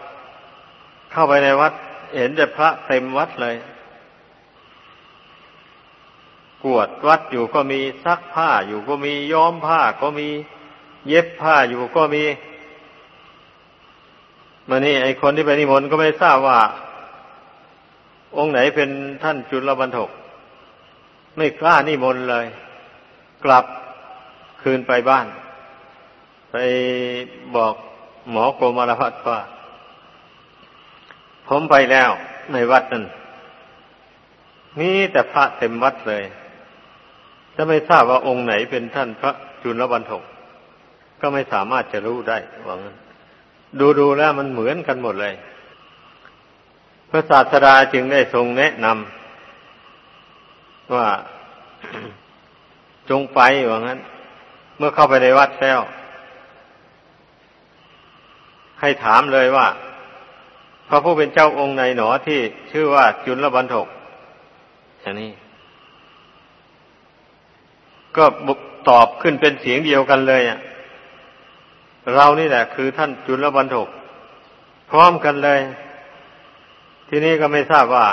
เข้าไปในวัด เห็นแต่พระเต็มวัดเลยกวดวัดอยู่ก็มีซักผ้าอยู่ก็มีย้อมผ้าก็มี เย็บผ้าอยู่ก็มี มานี่ไอคนที่ไปนิมนต์ก็ไม่ทราบว่า องค์ไหนเป็นท่านจุลบรรทก ไม่กล้านิมนต์เลย กลับคืนไปบ้าน ไปบอกหมอโกมารพัฒว่าผมไปแล้วในวัดนั้นมีแต่พระเต็มวัดเลยจะไม่ทราบว่าองค์ไหนเป็นท่านพระจุลบรรทก ก็ไม่สามารถจะรู้ได้ว่างั้น ดูดูแล้วมันเหมือนกันหมดเลย พระศาสดาจึงได้ทรงแนะนำว่าจงไปว่างั้น เมื่อเข้าไปในวัดแล้ว ให้ถามเลยว่า พระผู้เป็นเจ้าองค์ในหนอที่ชื่อว่าจุลบันทกอย่างนี้ ก็ตอบขึ้นเป็นเสียงเดียวกันเลยอะ เรานี่แหละ คือท่านจุลบรรทกพร้อมกันเลย ทีนี้ก็ไม่ทราบว่า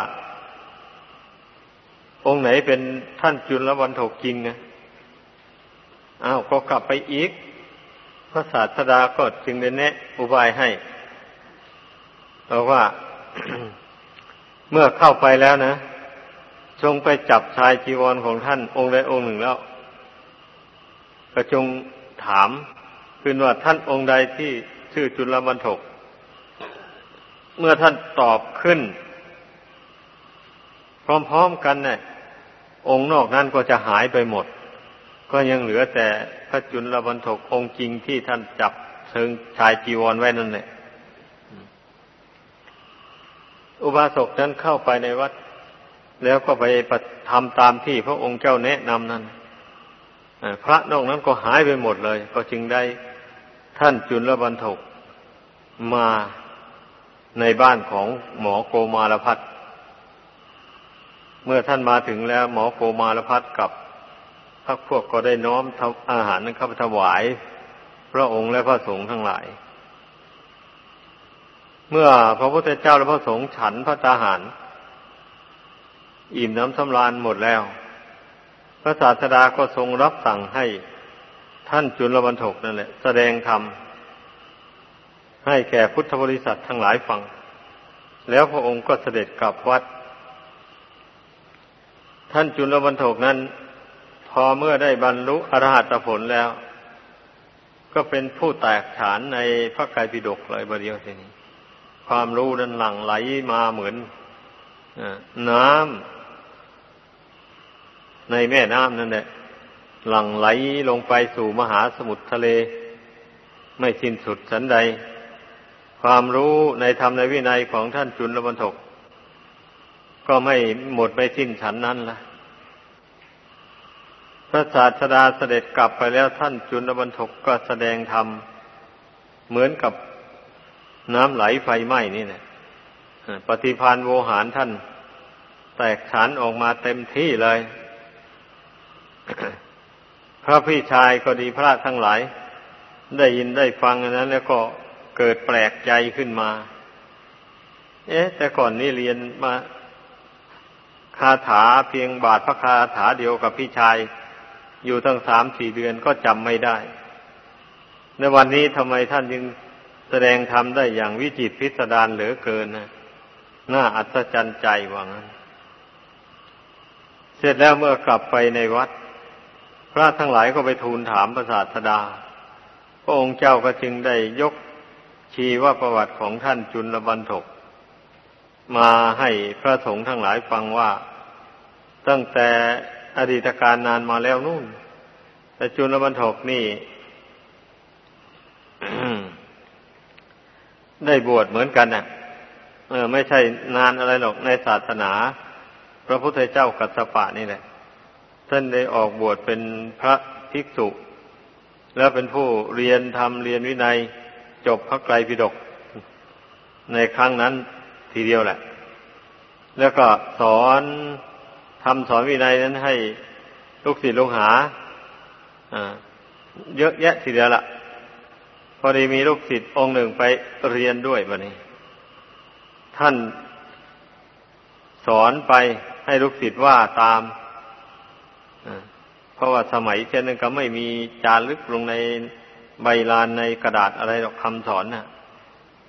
องค์ไหนเป็นท่านจุลบรรทกจริงนะอ้าวก็กลับไปอีก พระศาสดาก็จึงได้แนะ อุบายให้บอกว่าเมื่อเข้าไปแล้วนะจงไปจับชายจีวรของท่านองค์ใดองค์หนึ่งแล้วก็จงถาม คือว่าท่านองค์ใดที่ชื่อจุลมันถกเมื่อท่านตอบขึ้น พร้อมๆกันเนี่ยองค์นอกนั้นก็จะหายไปหมด ก็ยังเหลือแต่พระจุลบรรทกองค์จริงที่ท่านจับเชิงชายจีวรไว้นั่นแหละอุบาสกนั้นเข้าไปในวัด แล้วก็ไปทำตามที่พระองค์เจ้าแนะนำนั้นพระนอกนั้นก็หายไปหมดเลย ก็จึงได้ ท่านจุลบรรทกมาในบ้านของหมอโกมารพัฒเมื่อท่านมาถึงแล้วหมอโกมารพัฒกับพระพวกก็ได้น้อมอาหารนั้นเข้าไปถวาย พระองค์และพระสงฆ์ทั้งหลาย เมื่อพระพุทธเจ้าและพระสงฆ์ฉันพระตาหาร อิ่มน้ำสำราญหมดแล้ว พระศาสดาก็ทรงรับสั่งให้ ท่านจุลบรรทกนั่นแหละ แสดงธรรมให้แก่พุทธบริษัททั้งหลายฟัง แล้วพระองค์ก็เสด็จกลับวัด ท่านจุลบรรทกนั้น พอเมื่อได้บรรลุอรหัตผลแล้ว ก็เป็นผู้แตกฉานในพระกายปิฎกเลยบเดียวทีนี้ ความรู้นั้นหลั่งไหลมาเหมือนน้ำในแม่น้ำนั่นแหละ หลั่งไหลลงไปสู่มหาสมุทรทะเล ไม่สิ้นสุดสันใด ความรู้ในธรรมในวินัยของท่านจุลบรรทก ก็ไม่หมดไปสิ้นฉันนั้นละพระศาสดาเสด็จกลับไปแล้วท่านจุลบรรทกก็แสดงธรรม เหมือนกับน้ำไหลไฟไหม้นี่แหละปฏิพานโวหารท่าน แตกฉานออกมาเต็มที่เลย พระพี่ชายก็ดีพระทั้งหลาย ได้ยินได้ฟังอันนั้น แล้วก็เกิดแปลกใจขึ้นมา เอ๊ะ แต่ก่อนนี้เรียนมาคาถาเพียงบาทพระคาถาเดียวกับพี่ชาย อยู่ตั้งสามสี่เดือนก็จำไม่ได้ ในวันนี้ทำไมท่านจึงแสดงธรรมได้อย่างวิจิตพิสดารเหลือเกินนะน่าอัศจรรย์ใจว่างั้น เสร็จแล้วเมื่อกลับไปในวัด พระทั้งหลายก็ไปทูลถามพระศาสดา พระองค์เจ้าก็จึงได้ยกชีว่าประวัติของท่านจุลบันทกมาให้พระสงฆ์ทั้งหลายฟังว่า ตั้งแต่อดีตการนานมาแล้วนู่น แต่จุลบันทกนี่ ได้บวชเหมือนกันน่ะ เออ ไม่ใช่นานอะไรหรอกในศาสนา พระพุทธเจ้ากัสสปะนี่แหละ ท่านได้ออกบวชเป็นพระภิกษุ แล้วเป็นผู้เรียนทำเรียนวินัยจบพระไกรปิฎกในครั้งนั้นทีเดียวแหละ แล้วก็สอนทำสอนวินัยนั้นให้ลูกศิษย์ลูกหาเยอะแยะทีเดียวละพอดีมีลูกศิษย์องค์หนึ่งไปเรียนด้วยบันนี้ ท่านสอนไปให้ลูกศิษย์ว่าตาม เพราะว่าสมัยเช่นนั้นก็ไม่มีจารึกลงในใบลานในกระดาษอะไรหรอกคำสอนนะ่ะ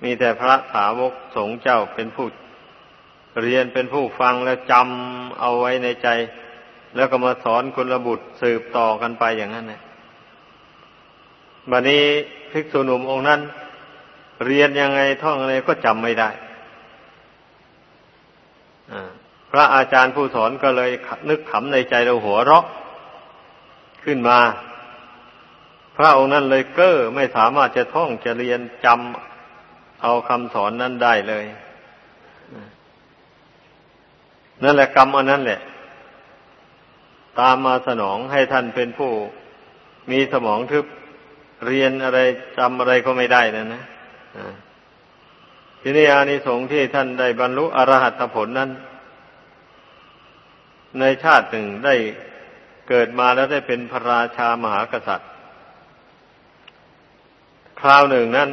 มีแต่พระสาวกสงฆ์เจ้าเป็นผู้เรียนเป็นผู้ฟังแล้วจำเอาไว้ในใจ แล้วก็มาสอนคุณระบุตรสืบต่อกันไปอย่างนั้นนะบัดนี้ภิกษุหนุ่มองค์นั้น เรียนยังไงท่องอะไรก็จำไม่ได้พระอาจารย์ผู้สอนก็เลยนึกขำในใจเราหัวเราะ ขึ้นมา พระองค์นั้นเลยเก้อไม่สามารถจะท่องจะเรียนจำเอาคำสอนนั้นได้เลย นั่นแหละกรรมอันนั้นแหละ ตามมาสนองให้ท่านเป็นผู้ มีสมองทึบเรียนอะไรจำอะไรก็ไม่ได้นะนะทีนี้อานิสงส์ที่ท่านได้บรรลุอรหัตผลนั้น ในชาติหนึ่งได้ เกิดมาแล้วได้เป็นพระราชามหากษัตริย์ คราวหนึ่งนั้น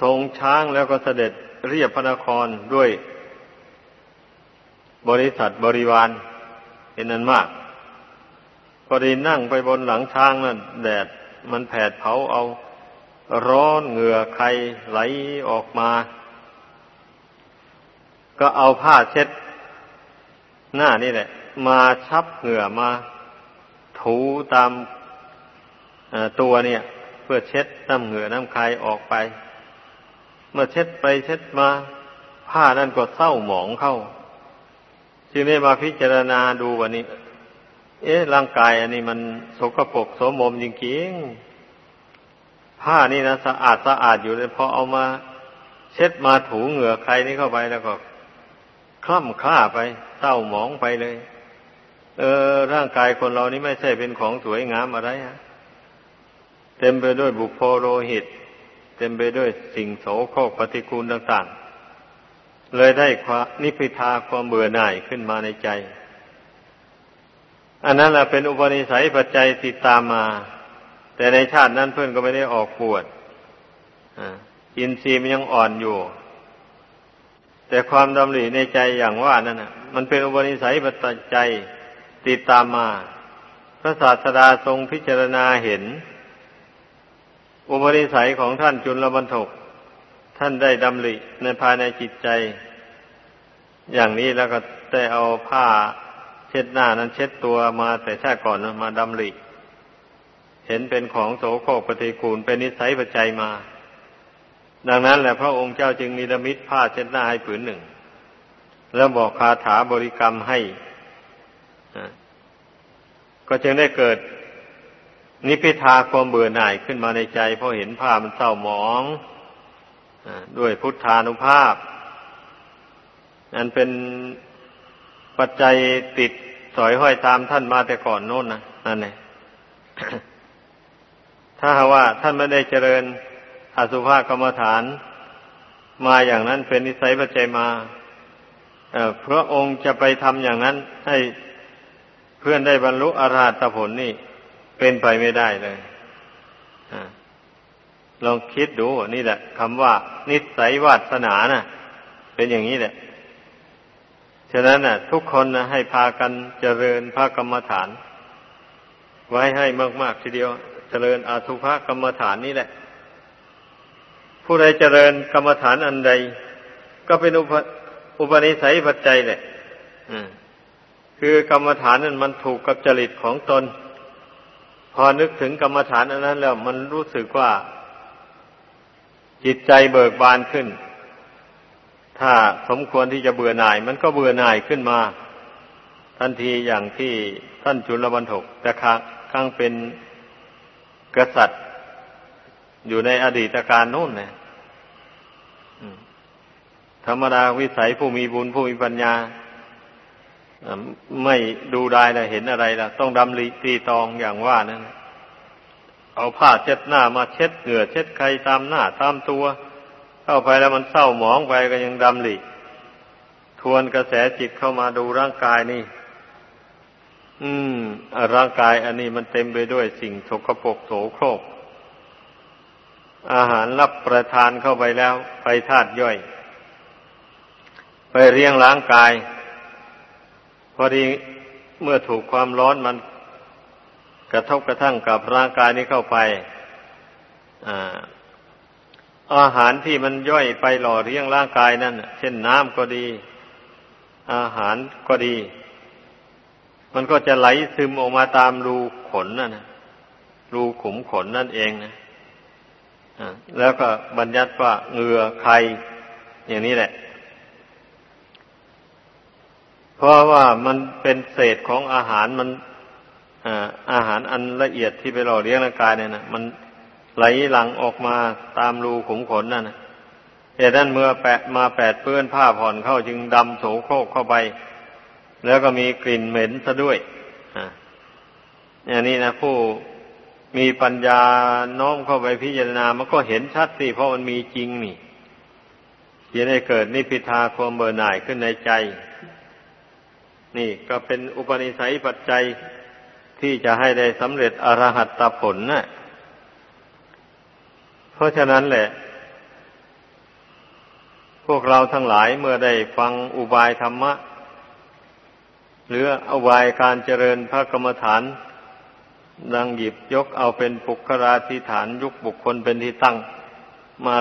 ทรงช้างแล้วก็เสด็จเรียบพระนครด้วย บริษัทบริวารเป็นนั้นมากพอดีนั่งไปบนหลังช้างนั่นแดดมันแผดเผาเอาร้อนเหงื่อใครไหลออกมา ก็เอาผ้าเช็ดหน้านี่แหละ มาชับเหงื่อมาถูตามตัวเนี่ย เพื่อเช็ดน้ำเหงื่อน้ำคายออกไป เมื่อเช็ดไปเช็ดมาผ้านั่นก็เศร้าหมองเข้า จึงได้มาพิจารณาดูวันนี้ เอ๊ะร่างกายอันนี้มันสกปรกโสมมจริงๆผ้านี่นะสะอาดสะอาดอยู่เลยพอเอามา เช็ดมาถูเหงื่อใครนี่เข้าไปแล้วก็คล่ำคล้าไปเศร้าหมองไปเลย เออ ร่างกายคนเรานี่ไม่ใช่เป็นของสวยงามอะไรฮะเต็มไปด้วยบุพโรหิต เต็มไปด้วยสิ่งโสโครกปฏิกูลต่าง ๆ เลยได้ความนิพิทาความเบื่อหน่ายขึ้นมาในใจ อันนั้นแหละเป็นอุปนิสัยปัจจัยติดตามมา แต่ในชาตินั้นเพื่อนก็ไม่ได้ออกปวดอินทรีย์มันยังอ่อนอยู่ แต่ความดำริในใจอย่างว่านั่นนะมันเป็นอุปนิสัยปัจจัย ติดตามมา พระศาสดาทรงพิจารณาเห็น อุปนิสัยของท่านจุลบรรทก ท่านได้ดำริในภายในจิตใจ อย่างนี้แล้วก็ได้เอาผ้าเช็ดหน้านั้นเช็ดตัวมาแต่ชาติก่อนนะมาดำริเห็นเป็นของโสโครกปฏิกูลเป็นนิสัยปัจจัยมา ดังนั้นแหละพระองค์เจ้าจึงนิรมิตผ้าเช็ดหน้าให้ผืนหนึ่ง แล้วบอกคาถาบริกรรมให้ ก็จึงได้เกิดนิพิทาความเบื่อหน่ายขึ้นมาในใจ เพราะเห็นภาพมันเศร้าหมองด้วยพุทธานุภาพนั่นเป็นปัจจัยติดสอยห้อยตามท่านมาแต่ก่อนโน้นนะนั่นเองถ้าว่าท่านไม่ได้เจริญอสุภากรรมฐาน มาอย่างนั้นเป็นนิสัยปัจจัยมาเพระองค์จะไปทำอย่างนั้น ให้ เพื่อนได้บรรลุอรหัตผลนี่เป็นไปไม่ได้เลยอลองคิดดูนี่แหละคำว่า นิสัยวาสนานะ่ะ เป็นอย่างนี้แหละ ฉะนั้นน่ะ ทุกคนนะให้พากันเจริญพระกรรมฐาน ไว้ให้มากๆทีเดียว เจริญอาทุภกรรมฐานนี่แหละ ผู้ใดเจริญกรรมฐานอันใด ก็เป็นอุปอุปนิสัยปัจจัยแหละ คือกรรมฐานนั้นมันถูกกับจริตของตน พอนึกถึงกรรมฐานอันนั้นแล้วมันรู้สึกว่า จิตใจเบิกบานขึ้น ถ้าสมควรที่จะเบื่อหน่าย มันก็เบื่อหน่ายขึ้นมา ทันทีอย่างที่ท่านจุลบรรทกแต่ครั้งเป็นกษัตริย์ อยู่ในอดีตการโน้นเนี่ยธรรมดาวิสัยผู้มีบุญผู้มีปัญญา ไม่ดูได้ละเห็นอะไรล่ะต้องดำริตีตองอย่างว่านั่นเอาผ้าเช็ดหน้ามาเช็ดเหงื่อเช็ดใครตามหน้าตามตัว เข้าไปแล้วมันเศร้าหมองไปก็ยังดำริทวนกระแสจิตเข้ามาดูร่างกายนี่ อืม ร่างกายอันนี้มันเต็มไปด้วยสิ่งสกปรกโสโครก อาหารรับประทานเข้าไปแล้ว ไปธาตุย่อย ไปเรียงล้างกาย อดีเมื่อถูกความร้อนมันกระทบกระทั่งกับร่างกายนี้เข้าไปอาอาหารที่มันย่อยไปหล่อเลี้ยงร่างกายนั่นเช่นน้ำก็ดี อาหารก็ดี มันก็จะไหลซึมออกมาตามรูขนนั่นนะรูขุมขนนั่นเองนะแล้วก็บัญญัติว่าเหงื่อใครอย่างนี้แหละ เพราะว่ามันเป็นเศษของอาหารมันอาหารอันละเอียดที่ไปหล่อเลี้ยงร่างกายเนี่ยนะมันไหลหลังออกมาตามรูขุมขนนั่นนะเหตุนั้นเมื่อแปะมาแปดเปื้อนผ้าผ่อนเข้าจึงดำโสโครกเข้าไป แล้วก็มีกลิ่นเหม็นซะด้วยอย่างนี้นะผู้มีปัญญาน้อมเข้าไปพิจารณา มันก็เห็นชัดสิเพราะมันมีจริงนี่จะได้เกิดนิพิทาความเบื่อหน่ายขึ้นในใจ นี่ก็เป็นอุปนิสัยปัจจัยที่จะให้ได้สำเร็จอรหัตตผลนะเพราะฉะนั้นแหละ พวกเราทั้งหลายเมื่อได้ฟังอุบายธรรมะ หรืออุบายการเจริญพระกรรมฐาน ดังหยิบยกเอาเป็นปุคราธิฐานยุคบุคคลเป็นที่ตั้ง มา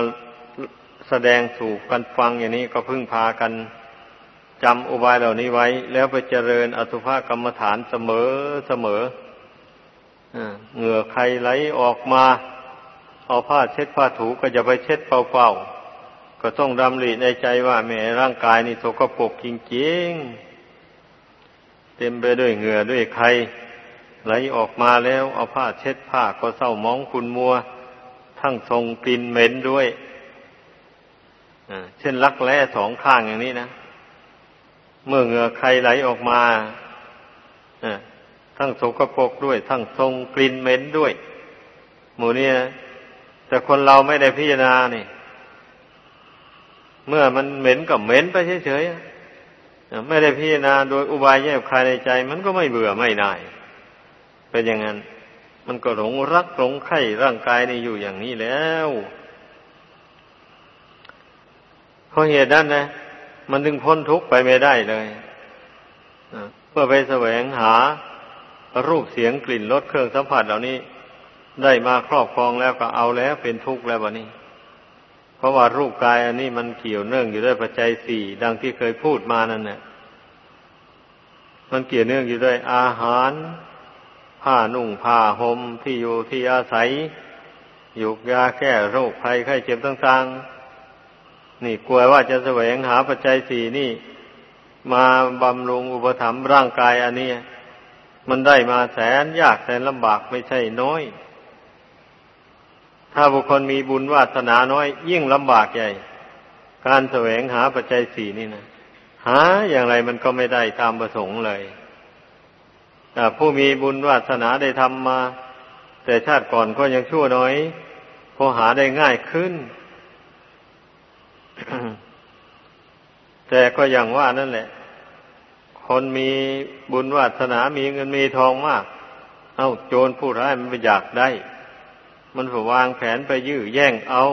แสดงสู่กันฟังอย่างนี้ก็พึ่งพากัน จำอุบายเหล่านี้ไว้ แล้วไปเจริญอสุภกรรมฐานเสมอเสมอเหงื่อใครไหลออกมา เอาผ้าเช็ดผ้าถูก็จะไปเช็ดเปล่าๆก็ต้องดำริในใจว่าแม่ร่างกายนี่สกปรกจริงๆ เต็มไปด้วยเหงื่อด้วยใครไหลออกมาแล้วเอาผ้าเช็ดผ้าก็เศร้ามองคุณมัว ทั้งทรงกลิ่นเหม็นด้วยเช่นลักแร้สองข้างอย่างนี้นะ เมื่อเหงื่อใครไหลออกมาทั้งโสกปรกด้วย ทั้งทรงกลิ่นเหม็นด้วย หมู่นี้นะแต่คนเราไม่ได้พิจารณานี่ เมื่อมันเหม็นก็เหม็นไปเฉยๆไม่ได้พิจารณาโดยอุบายแยบคายในใจ มันก็ไม่เบื่อไม่น่ายเป็นอย่างนั้น มันก็หลงรักหลงใคร่ร่างกายนี่อยู่อย่างนี้แล้วเพราะเหตุนั้นนะ มันถึงพ้นทุกข์ไปไม่ได้เลยเพื่อไปแสวงหารูปเสียงกลิ่นรสเครื่องสัมผัสเหล่านี้ ได้มาครอบครองแล้วก็เอาแล้วเป็นทุกข์แล้ววันนี้ เพราะว่ารูปกายอันนี้มันเกี่ยวเนื่องอยู่ด้วยปัจจัยสี่ดังที่เคยพูดมานั่นเนี่ยมันเกี่ยวเนื่องอยู่ด้วยอาหาร ผ้านุ่งผ้าห่มที่อยู่ที่อาศัยยุกยาแก้โรคภัยไข้เจ็บต่างๆ นี่กลัวว่าจะแสวงหาปัจจัยสี่นี่ มาบำรุงอุปถัมภ์ร่างกายอันนี้มันได้มาแสนยากแสนลำบากไม่ใช่น้อย ถ้าบุคคลมีบุญวาสนาน้อย ยิ่งลำบากใหญ่ การแสวงหาปัจจัยสี่นี่นะหาอย่างไรมันก็ไม่ได้ตามประสงค์เลยแต่ผู้มีบุญวาสนาได้ทำมา แต่ชาติก่อนก็ยังชั่วน้อยพอหาได้ง่ายขึ้น แต่ก็อย่างว่านั่นแหละ คนมีบุญวาสนามีเงินมีทองมาก เอาโจรผู้ร้ายมันไปอยากได้ มันผวางแผนไปยื้อแย่งเอา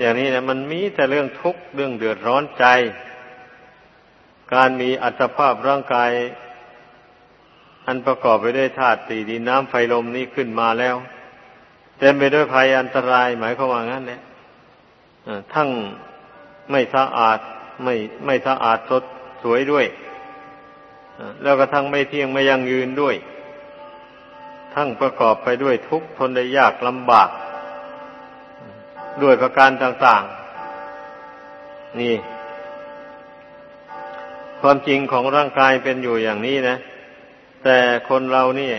อย่างนี้นะมันมีแต่เรื่องทุกข์เรื่องเดือดร้อนใจ การมีอัตภาพร่างกาย อันประกอบไปด้วยธาตุสี่ดินน้ำไฟลมนี้ขึ้นมาแล้วเต็มไปด้วยภัยอันตรายหมายความว่างั้นแหละทั้ง ไม่สะอาดไม่ไม่สะอาดสดสวยด้วยแล้วก็ทั้งไม่เที่ยงไม่ยั่งยืนด้วย ทั้งประกอบไปด้วยทุกข์ทนได้ยากลำบาก ด้วยประการต่าง ๆ นี่ ความจริงของร่างกายเป็นอยู่อย่างนี้นะ แต่คนเรานี่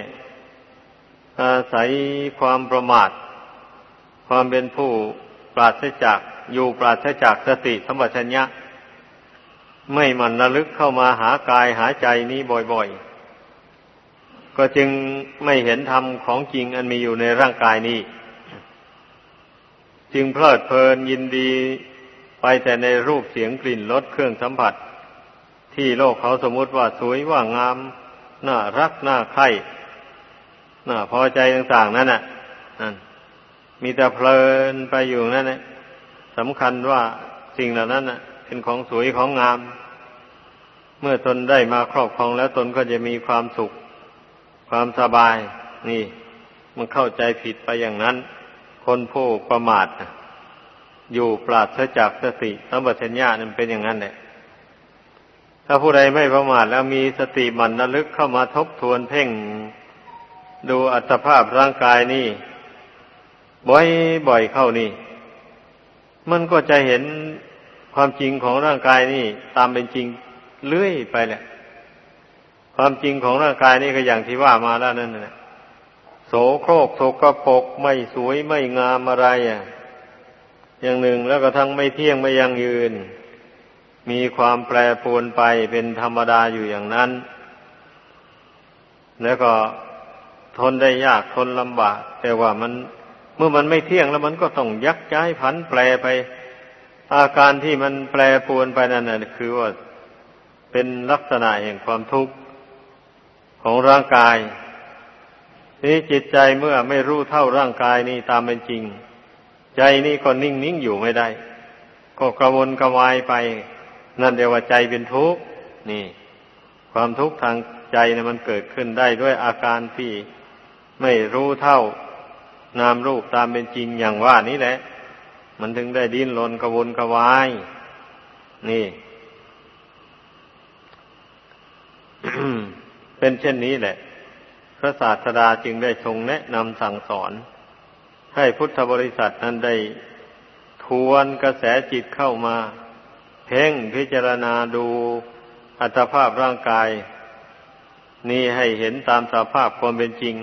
อาศัยความประมาท ความเป็นผู้ปราศจาก อยู่ปราศจากสติสมบัติญะ ไม่มันระลึกเข้ามาหากายหาใจนี้บ่อยๆ ก็จึงไม่เห็นธรรมของจริงอันมีอยู่ในร่างกายนี้ จึงเพลิดเพลินยินดีไปแต่ในรูปเสียงกลิ่นรสเครื่องสัมผัส ที่โลกเขาสมมติว่าสวยว่างาม น่ารักน่าใคร่น่าพอใจต่างๆนั่นน่ะนั่นมีแต่เพลินไปอยู่นั่นแหละ สำคัญว่าสิ่งเหล่านั้นเป็นของสวยของงาม เมื่อตนได้มาครอบครองแล้วตนก็จะมีความสุข ความสบาย นี่ มันเข้าใจผิดไปอย่างนั้น คนผู้ประมาทอยู่ปราศจากสติสัมปชัญญะนั่นเป็นอย่างนั้นแหละถ้าผู้ใดไม่ประมาทแล้วมีสติมันระลึกเข้ามาทบทวนเพ่งดูอัตภาพร่างกายนี่บ่อยๆเข้านี่ มันก็จะเห็นความจริงของร่างกายนี่ ตามเป็นจริงเลื่อยไปแหละ ความจริงของร่างกายนี่ก็อย่างที่ว่ามาแล้วนั่นแหละโสโครกโสกระปกไม่สวยไม่งามอะไรอะ อย่างหนึ่งแล้วก็ทั้งไม่เที่ยงไม่ยังยืน มีความแปรปรวนไปเป็นธรรมดาอยู่อย่างนั้น แล้วก็ทนได้ยากทนลำบาก แต่ว่ามัน เมื่อมันไม่เที่ยงแล้วมันก็ต้องยักย้ายผันแปรไป อาการที่มันแปรปวนไปนั่นน่ะคือว่าเป็นลักษณะแห่งความทุกข์ของร่างกายนี้จิตใจเมื่อไม่รู้เท่าร่างกายนี้ตามเป็นจริง ใจนี่ก็นิ่งนิ่งอยู่ไม่ได้ ก็กระวนกระวายไป นั่นเดียวว่าใจเป็นทุกข์นี่ ความทุกข์ทางใจนะมันเกิดขึ้นได้ด้วยอาการที่ไม่รู้เท่า นามรูปตามเป็นจริงอย่างว่านี้แหละ มันถึงได้ดิ้นรนกระวนกระวาย นี่ เป็นเช่นนี้แหละ พระศาสดาจึงได้ทรงแนะนำสั่งสอน ให้พุทธบริษัทนั้นได้ทวนกระแสจิตเข้ามา เพ่งพิจารณาดูอัตภาพร่างกาย นี่ให้เห็นตามสภาพความเป็นจริง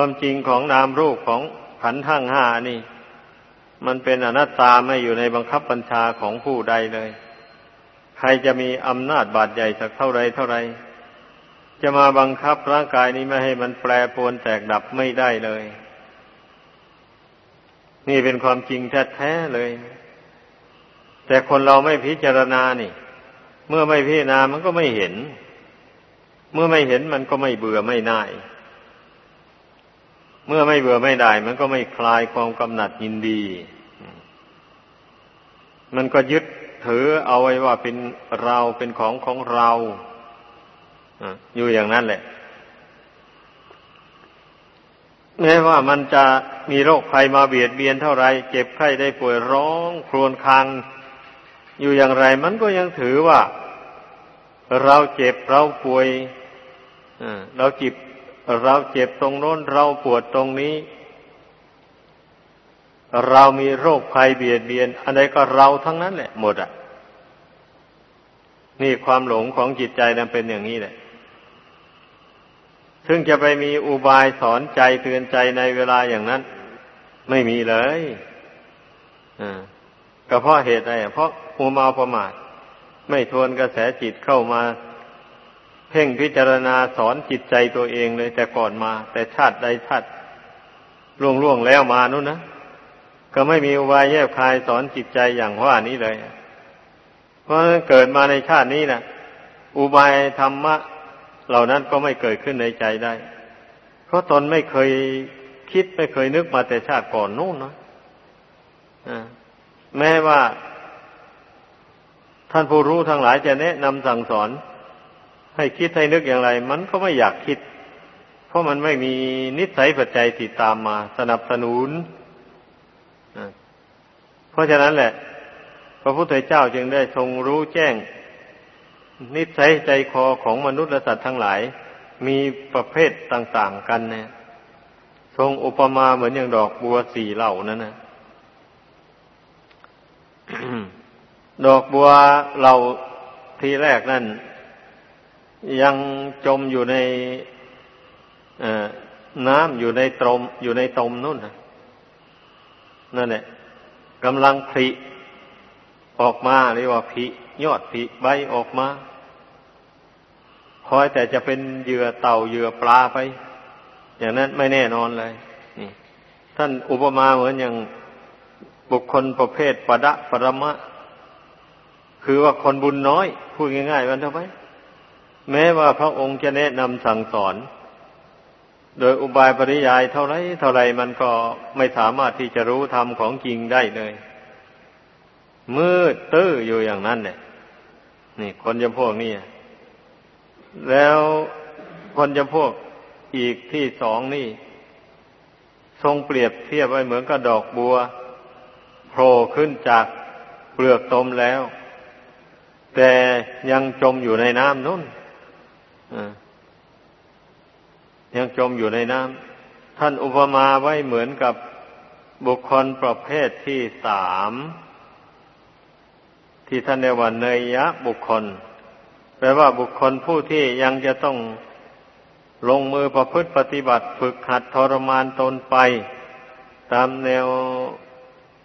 ความจริงของนามรูปของขันธ์ทั้งห้านี่ มันเป็นอนัตตาไม่อยู่ในบังคับบัญชาของผู้ใดเลย ใครจะมีอำนาจบาดใหญ่สักเท่าไรเท่าไร จะมาบังคับร่างกายนี้ไม่ให้มันแปรปรวนแตกดับไม่ได้เลย นี่เป็นความจริงแท้ๆเลย แต่คนเราไม่พิจารณานี่ เมื่อไม่พิจารณามันก็ไม่เห็น เมื่อไม่เห็นมันก็ไม่เบื่อไม่น่าย เมื่อไม่เบื่อไม่ได้ มันก็ไม่คลายความกำหนัดยินดี มันก็ยึดถือเอาไว้ว่าเป็นเราเป็นของของเราอยู่อย่างนั้นแหละ แม้ว่ามันจะมีโรคภัยมาเบียดเบียนเท่าไร เจ็บไข้ได้ป่วยร้องครวญครางอยู่อย่างไร มันก็ยังถือว่า เราเจ็บเราป่วยเราจิบ เราเจ็บตรงโน้นเราปวดตรงนี้ เรามีโรคภัยเบียดเบียน อะไรก็เราทั้งนั้นแหละ หมดอะ นี่ความหลงของจิตใจนั้นเป็นอย่างนี้แหละซึ่งจะไปมีอุบายสอนใจเตือนใจในเวลาอย่างนั้น ไม่มีเลยอ่าก็เพราะเหตุอะไรเพราะหัวเมาประมาท ไม่ทวนกระแสจิตเข้ามา เพ่งพิจารณาสอนจิตใจตัวเองเลยแต่ก่อนมา แต่ชาติใดชาติล่วงล่วงแล้วมานู้นนะก็ไม่มีอุบายแยบคายสอนจิตใจอย่างว่านี้เลย เพราะเกิดมาในชาตินี้นะอุบายธรรมะ เหล่านั้นก็ไม่เกิดขึ้นในใจได้ เพราะตนไม่เคยคิดไม่เคยนึกมาแต่ชาติก่อนนู่นนะแม้ว่า ท่านผู้รู้ทั้งหลายจะแนะนำสั่งสอน ให้คิดให้นึกอย่างไร มันก็ไม่อยากคิด เพราะมันไม่มีนิสัยปัจจัยติดตามมา สนับสนุนเพราะฉะนั้นแหละ พระพุทธเจ้าจึงได้ทรงรู้แจ้ง นิสัยใจคอของมนุษย์และสัตว์ทั้งหลาย มีประเภทต่าง ๆ กันเนี่ยทรงอุปมาเหมือนอย่างดอกบัวสี่เหล่านั้นนะดอกบัวเหล่าทีแรกนั่น ยังจมอยู่ในน้ำอยู่ในตรมอยู่ในตมนู่นนั่นแหละกำลังผลิออกมาเรียกว่าผลิยอดผลิใบออกมาคอยแต่จะเป็นเหยื่อเต่าเหยื่อปลาไป อย่างนั้นไม่แน่นอนเลยนี่ท่านอุปมาเหมือนอย่างบุคคลประเภทปะดะปรมะ คือว่าคนบุญน้อย พูดง่ายๆวันเท่าไหร่ แม้ว่าพระองค์จะแนะนำสั่งสอน โดยอุบายปริยายเท่าไรเท่าไรมันก็ไม่สามารถที่จะรู้ธรรมของจริงได้เลย มืดตื้ออยู่อย่างนั้นเนี่ยนี่ คนจำพวกนี้แล้วคนจำพวกอีกที่สองนี่ ทรงเปรียบเทียบไว้เหมือนกับดอกบัวโผล่ขึ้นจากเปลือกตมแล้ว แต่ยังจมอยู่ในน้ำนุ่น ยังจมอยู่ในน้ำท่านอุปมาไว้เหมือนกับบุคคลประเภทที่สามที่ท่านเรียกว่าเนยยะบุคคล แปลว่าบุคคลผู้ที่ยังจะต้องลงมือประพฤติปฏิบัติฝึกหัดทรมานตนไป ตามแนว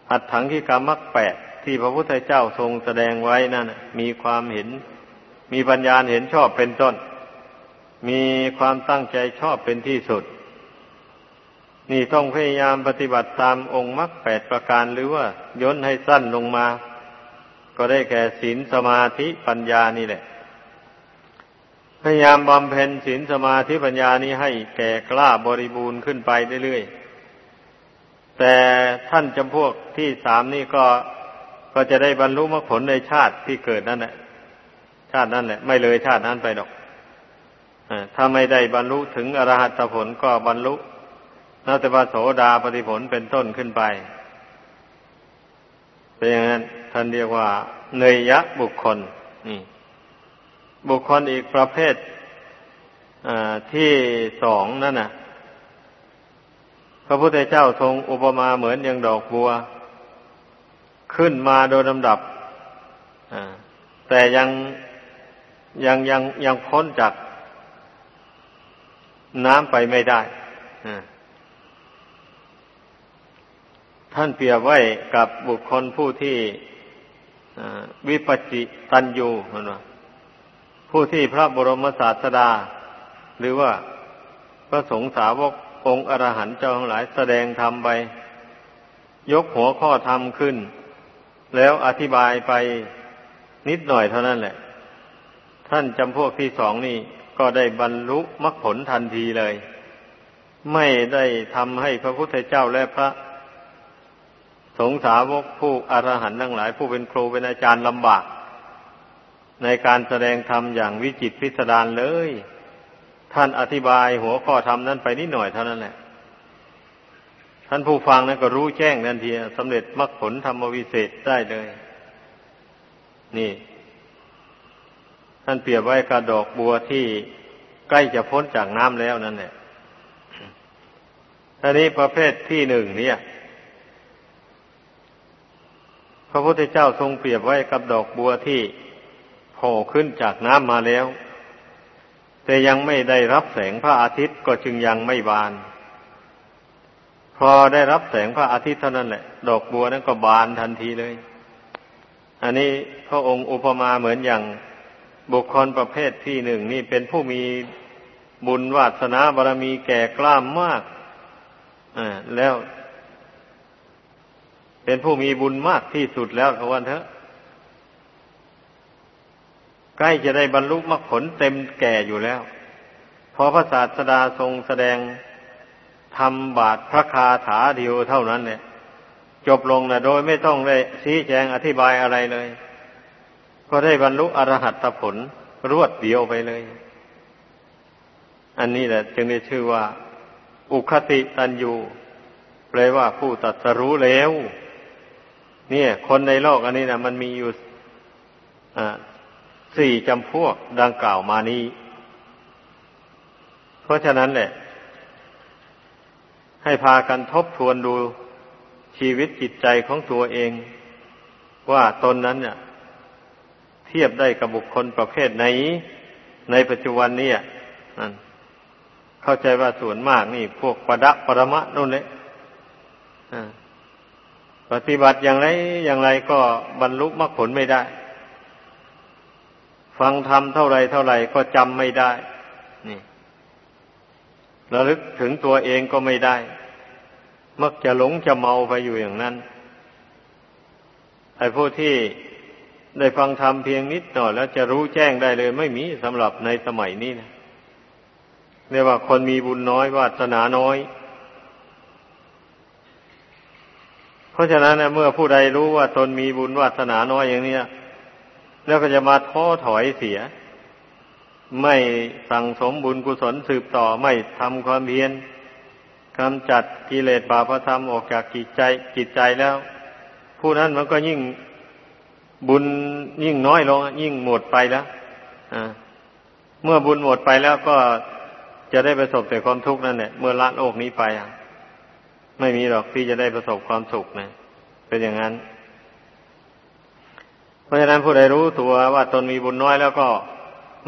หัดถังที่กรรมักแปดที่พระพุทธเจ้าทรงแสดงไว้นั่นมีความเห็น มีปัญญาเห็นชอบเป็นต้น มีความตั้งใจชอบเป็นที่สุด นี่ต้องพยายามปฏิบัติตามองค์มรรคแปดประการหรือว่าย่นให้สั้นลงมา ก็ได้แก่ศีลสมาธิปัญญานี่แหละ พยายามบำเพ็ญศีลสมาธิปัญญานี้ให้แก่กล้าบริบูรณ์ขึ้นไปเรื่อยๆ แต่ท่านจำพวกที่สามนี่ก็ก็จะได้บรรลุมรรคผลในชาติที่เกิดนั่นแหละ ชาตินั้นแหละ ไม่เลยชาตินั้นไปหรอก ถ้าไม่ได้บรรลุถึงอรหัตผลก็บรรลุนัตปโสดาปฏิผลเป็นต้นขึ้นไปเป็นอย่างนั้นท่านเรียกว่า เนยยะบุคคลนี่บุคคลอีกประเภทที่สองนั่นน่ะ พระพุทธเจ้าทรงอุปมาเหมือนอย่างดอกบัว ขึ้นมาโดยลำดับแต่ยังยังยังยังพ้นจาก น้ำไปไม่ได้ท่านเปรียบไว้กับบุคคลผู้ที่วิปจิตันยูนว่าผู้ที่พระบรมศาสดา หรือว่าพระสงฆ์สาวกองค์อรหันต์เจ้าทั้งหลายแสดงธรรมไป ยกหัวข้อธรรมขึ้น แล้วอธิบายไปนิดหน่อยเท่านั้นแหละ ท่านจำพวกที่สองนี่ ก็ได้บรรลุมรรคผลทันทีเลย ไม่ได้ทำให้พระพุทธเจ้าและพระ สงสาวกผู้อรหันต์ทั้งหลาย ผู้เป็นครูเป็นอาจารย์ลำบาก ในการแสดงธรรมอย่างวิจิตพิสดารเลย ท่านอธิบายหัวข้อธรรมนั้นไปนิดหน่อยเท่านั้นแหละท่านผู้ฟังนั้นก็รู้แจ้งทันทีสำเร็จมรรคผลธรรมวิเศษได้เลย นี่ ท่านเปรียบไว้กับดอกบัวที่ใกล้จะพ้นจากน้ำแล้วนั่นแหละอันนี้ประเภทที่หนึ่งเนี่ย พระพุทธเจ้าทรงเปรียบไว้กับดอกบัวที่โผล่ขึ้นจากน้ำมาแล้ว แต่ยังไม่ได้รับแสงพระอาทิตย์ก็จึงยังไม่บาน พอได้รับแสงพระอาทิตย์เท่านั้นแหละ ดอกบัวนั้นก็บานทันทีเลย อันนี้พระองค์อุปมาเหมือนอย่าง บุคคลประเภทที่หนึ่งนี่เป็นผู้มีบุญวาสนาบารมีแก่กล้ามมากอ่าแล้ว เป็นผู้มีบุญมากที่สุดแล้วเขาวันเถอะใกล้จะได้บรรลุมรรคผลเต็มแก่อยู่แล้ว พอพระศาสดาทรงแสดงทำบาทพระคาถาเดียวเท่านั้นเนี่ย จบลงนะโดยไม่ต้องได้ชี้แจงอธิบายอะไรเลย ก็ได้บรรลุอรหัตผลรวดเดียวไปเลย อันนี้แหละ จึงได้ชื่อว่า อุคติตันยูแปลว่าผู้ตัดสรู้แล้ว เนี่ย คนในโลกอันนี้นะมันมีอยู่สี่จำพวกดังกล่าวมานี้ เพราะฉะนั้นแหละ ให้พากันทบทวนดูชีวิตจิตใจของตัวเอง ว่าตนนั้นเนี่ย ทียบได้กับบุคคลประเภทไหน ในปัจจุบันนี้นั่นเข้าใจว่าส่วนมากนี่ พวกประดับประมะนู่นเลยปฏิบัติอย่างไรอย่างไรก็บรรลุมรรคผลไม่ได้ ฟังธรรมเท่าไรเท่าไรก็จำไม่ได้ นี่ระลึกถึงตัวเองก็ไม่ได้ มักจะหลงจะเมาไปอยู่อย่างนั้นไอ้ผู้ที่ ได้ฟังธรรมเพียงนิดหน่อยแล้วจะรู้แจ้งได้เลย ไม่มีสำหรับในสมัยนี้นะเรียกว่าคนมีบุญน้อยวาสนาน้อย เพราะฉะนั้นเมื่อผู้ใดรู้ว่าตนมีบุญวาสนาน้อยอย่างนี้แล้วก็จะมาท้อถอยเสีย ไม่สั่งสมบุญกุศลสืบต่อไม่ทำความเพียรกำจัดกิเลสบาปธรรมออกจากจิตใจจิตใจแล้ว ผู้นั้นมันก็ยิ่ง บุญยิ่งน้อยลง ยิ่งหมดไปแล้วเมื่อบุญหมดไปแล้วก็จะได้ประสบแต่ความทุกข์นั่นแหละเมื่อละโลกนี้ไปไม่มีหรอกที่จะได้ประสบความสุขนะเป็นอย่างนั้น เพราะฉะนั้นผู้ใดรู้ตัวว่าตนมีบุญน้อยแล้วก็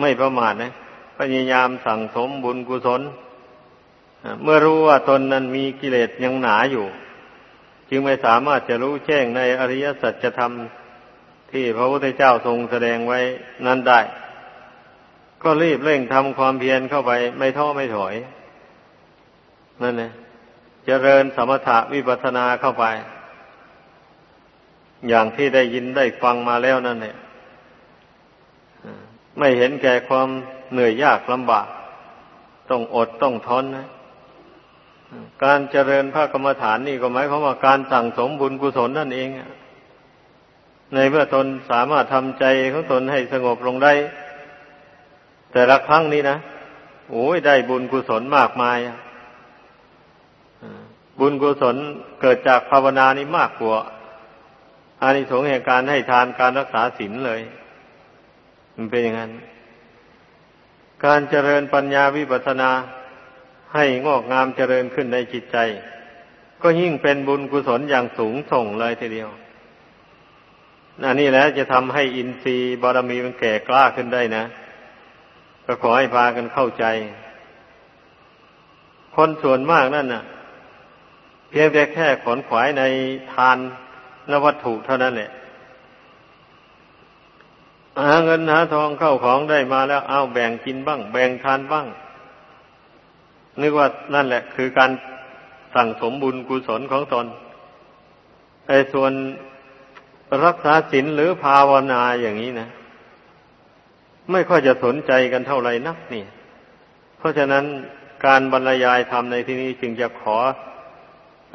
ไม่ประมาทนะพยายามสั่งสมบุญกุศลเมื่อรู้ว่าตนนั้นมีกิเลสยังหนาอยู่ จึงไม่สามารถจะรู้แจ้งในอริยสัจธรรม ที่พระพุทธเจ้าทรงแสดงไว้นั้นได้ ก็รีบเร่งทำความเพียรเข้าไป ไม่ท้อไม่ถอย นั่นเองเจริญสมถะวิปัสนาเข้าไป อย่างที่ได้ยินได้ฟังมาแล้วนั่นเนี่ยไม่เห็นแก่ความเหนื่อยยากลำบาก ต้องอดต้องทนนะการเจริญพระกรรมฐานนี่ก็หมายความว่าการสั่งสมบุญกุศลนั่นเอง ในเมื่อตนสามารถทำใจของตนให้สงบลงได้ แต่ละครั้งนี้นะโอ้ยได้บุญกุศลมากมายบุญกุศลเกิดจากภาวนานี้มากกว่าอานิสงส์แห่งการให้ทานการรักษาศีลเลย มันเป็นอย่างนั้น การเจริญปัญญาวิปัสสนาให้งอกงามเจริญขึ้นในจิตใจ ก็ยิ่งเป็นบุญกุศลอย่างสูงส่งเลยทีเดียว อันนี้แหละจะทำให้อินทรีย์บารมีมันแก่กล้าขึ้นได้นะ ก็ขอให้พากันเข้าใจ คนส่วนมากนั่นน่ะ เพียงแต่แค่ขนขวายในทานนวัตถุเท่านั้นแหละหาเงินหาทองเข้าของได้มาแล้วเอาแบ่งกินบ้าง แบ่งทานบ้าง นึกว่านั่นแหละ คือการสั่งสมบุญกุศลของตนไอ้ส่วน รักษาศีลหรือภาวนาอย่างนี้นะ ไม่ค่อยจะสนใจกันเท่าไหร่นักนี่ เพราะฉะนั้นการบรรยายธรรมในที่นี้จึงจะขอ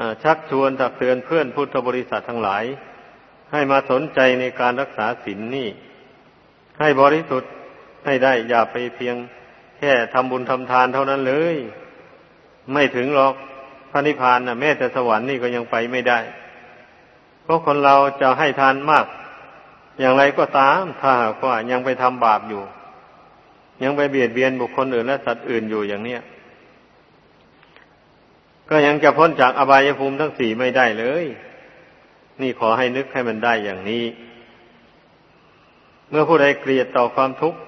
อชักชวนตักเตือนเพื่อนพุทธบริษัททั้งหลาย ให้มาสนใจในการรักษาศีลนนี่ ให้บริสุทธิ์ให้ได้อย่าไปเพียงแค่ทำบุญทำทานเท่านั้นเลย ไม่ถึงหรอกพระนิพพานนะแม้แต่สวรรค์นี่ก็ยังไปไม่ได้ ราะคนเราจะให้ทานมาก อย่างไรก็ตาม ถ้าหากว่ายังไปทำบาปอยู่ ยังไปเบียดเบียนบุคคลอื่นและสัตว์อื่นอยู่อย่างเนี้ยก็ยังจะพ้นจากอบายภูมิทั้งสี่ไม่ได้เลย นี่ขอให้นึกให้มันได้อย่างนี้ เมื่อผู้ใดเกลียดต่อความทุกข์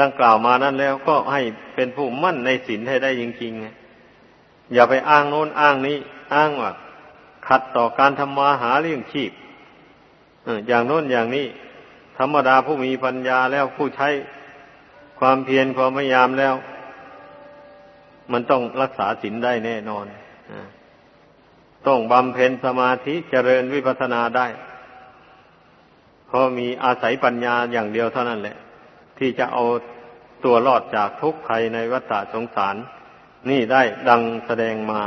ดังกล่าวมานั้นแล้วก็ให้เป็นผู้มั่นในศีลให้ได้จริงๆ อย่าไปอ้างโน้นอ้างนี้ อ้างว่า ขัดต่อการทำมาหาเลี้ยงชีพอย่างโน้นอย่างนี้ ธรรมดาผู้มีปัญญาแล้วผู้ใช้ความเพียรความพยายามแล้ว มันต้องรักษาศีลได้แน่นอนต้องบำเพ็ญสมาธิเจริญวิปัสสนาได้เพราะมีอาศัยปัญญาอย่างเดียวเท่านั้นแหละ ที่จะเอาตัวรอดจากทุกข์ภัยในวัฏสงสาร นี่ได้ดังแสดงมา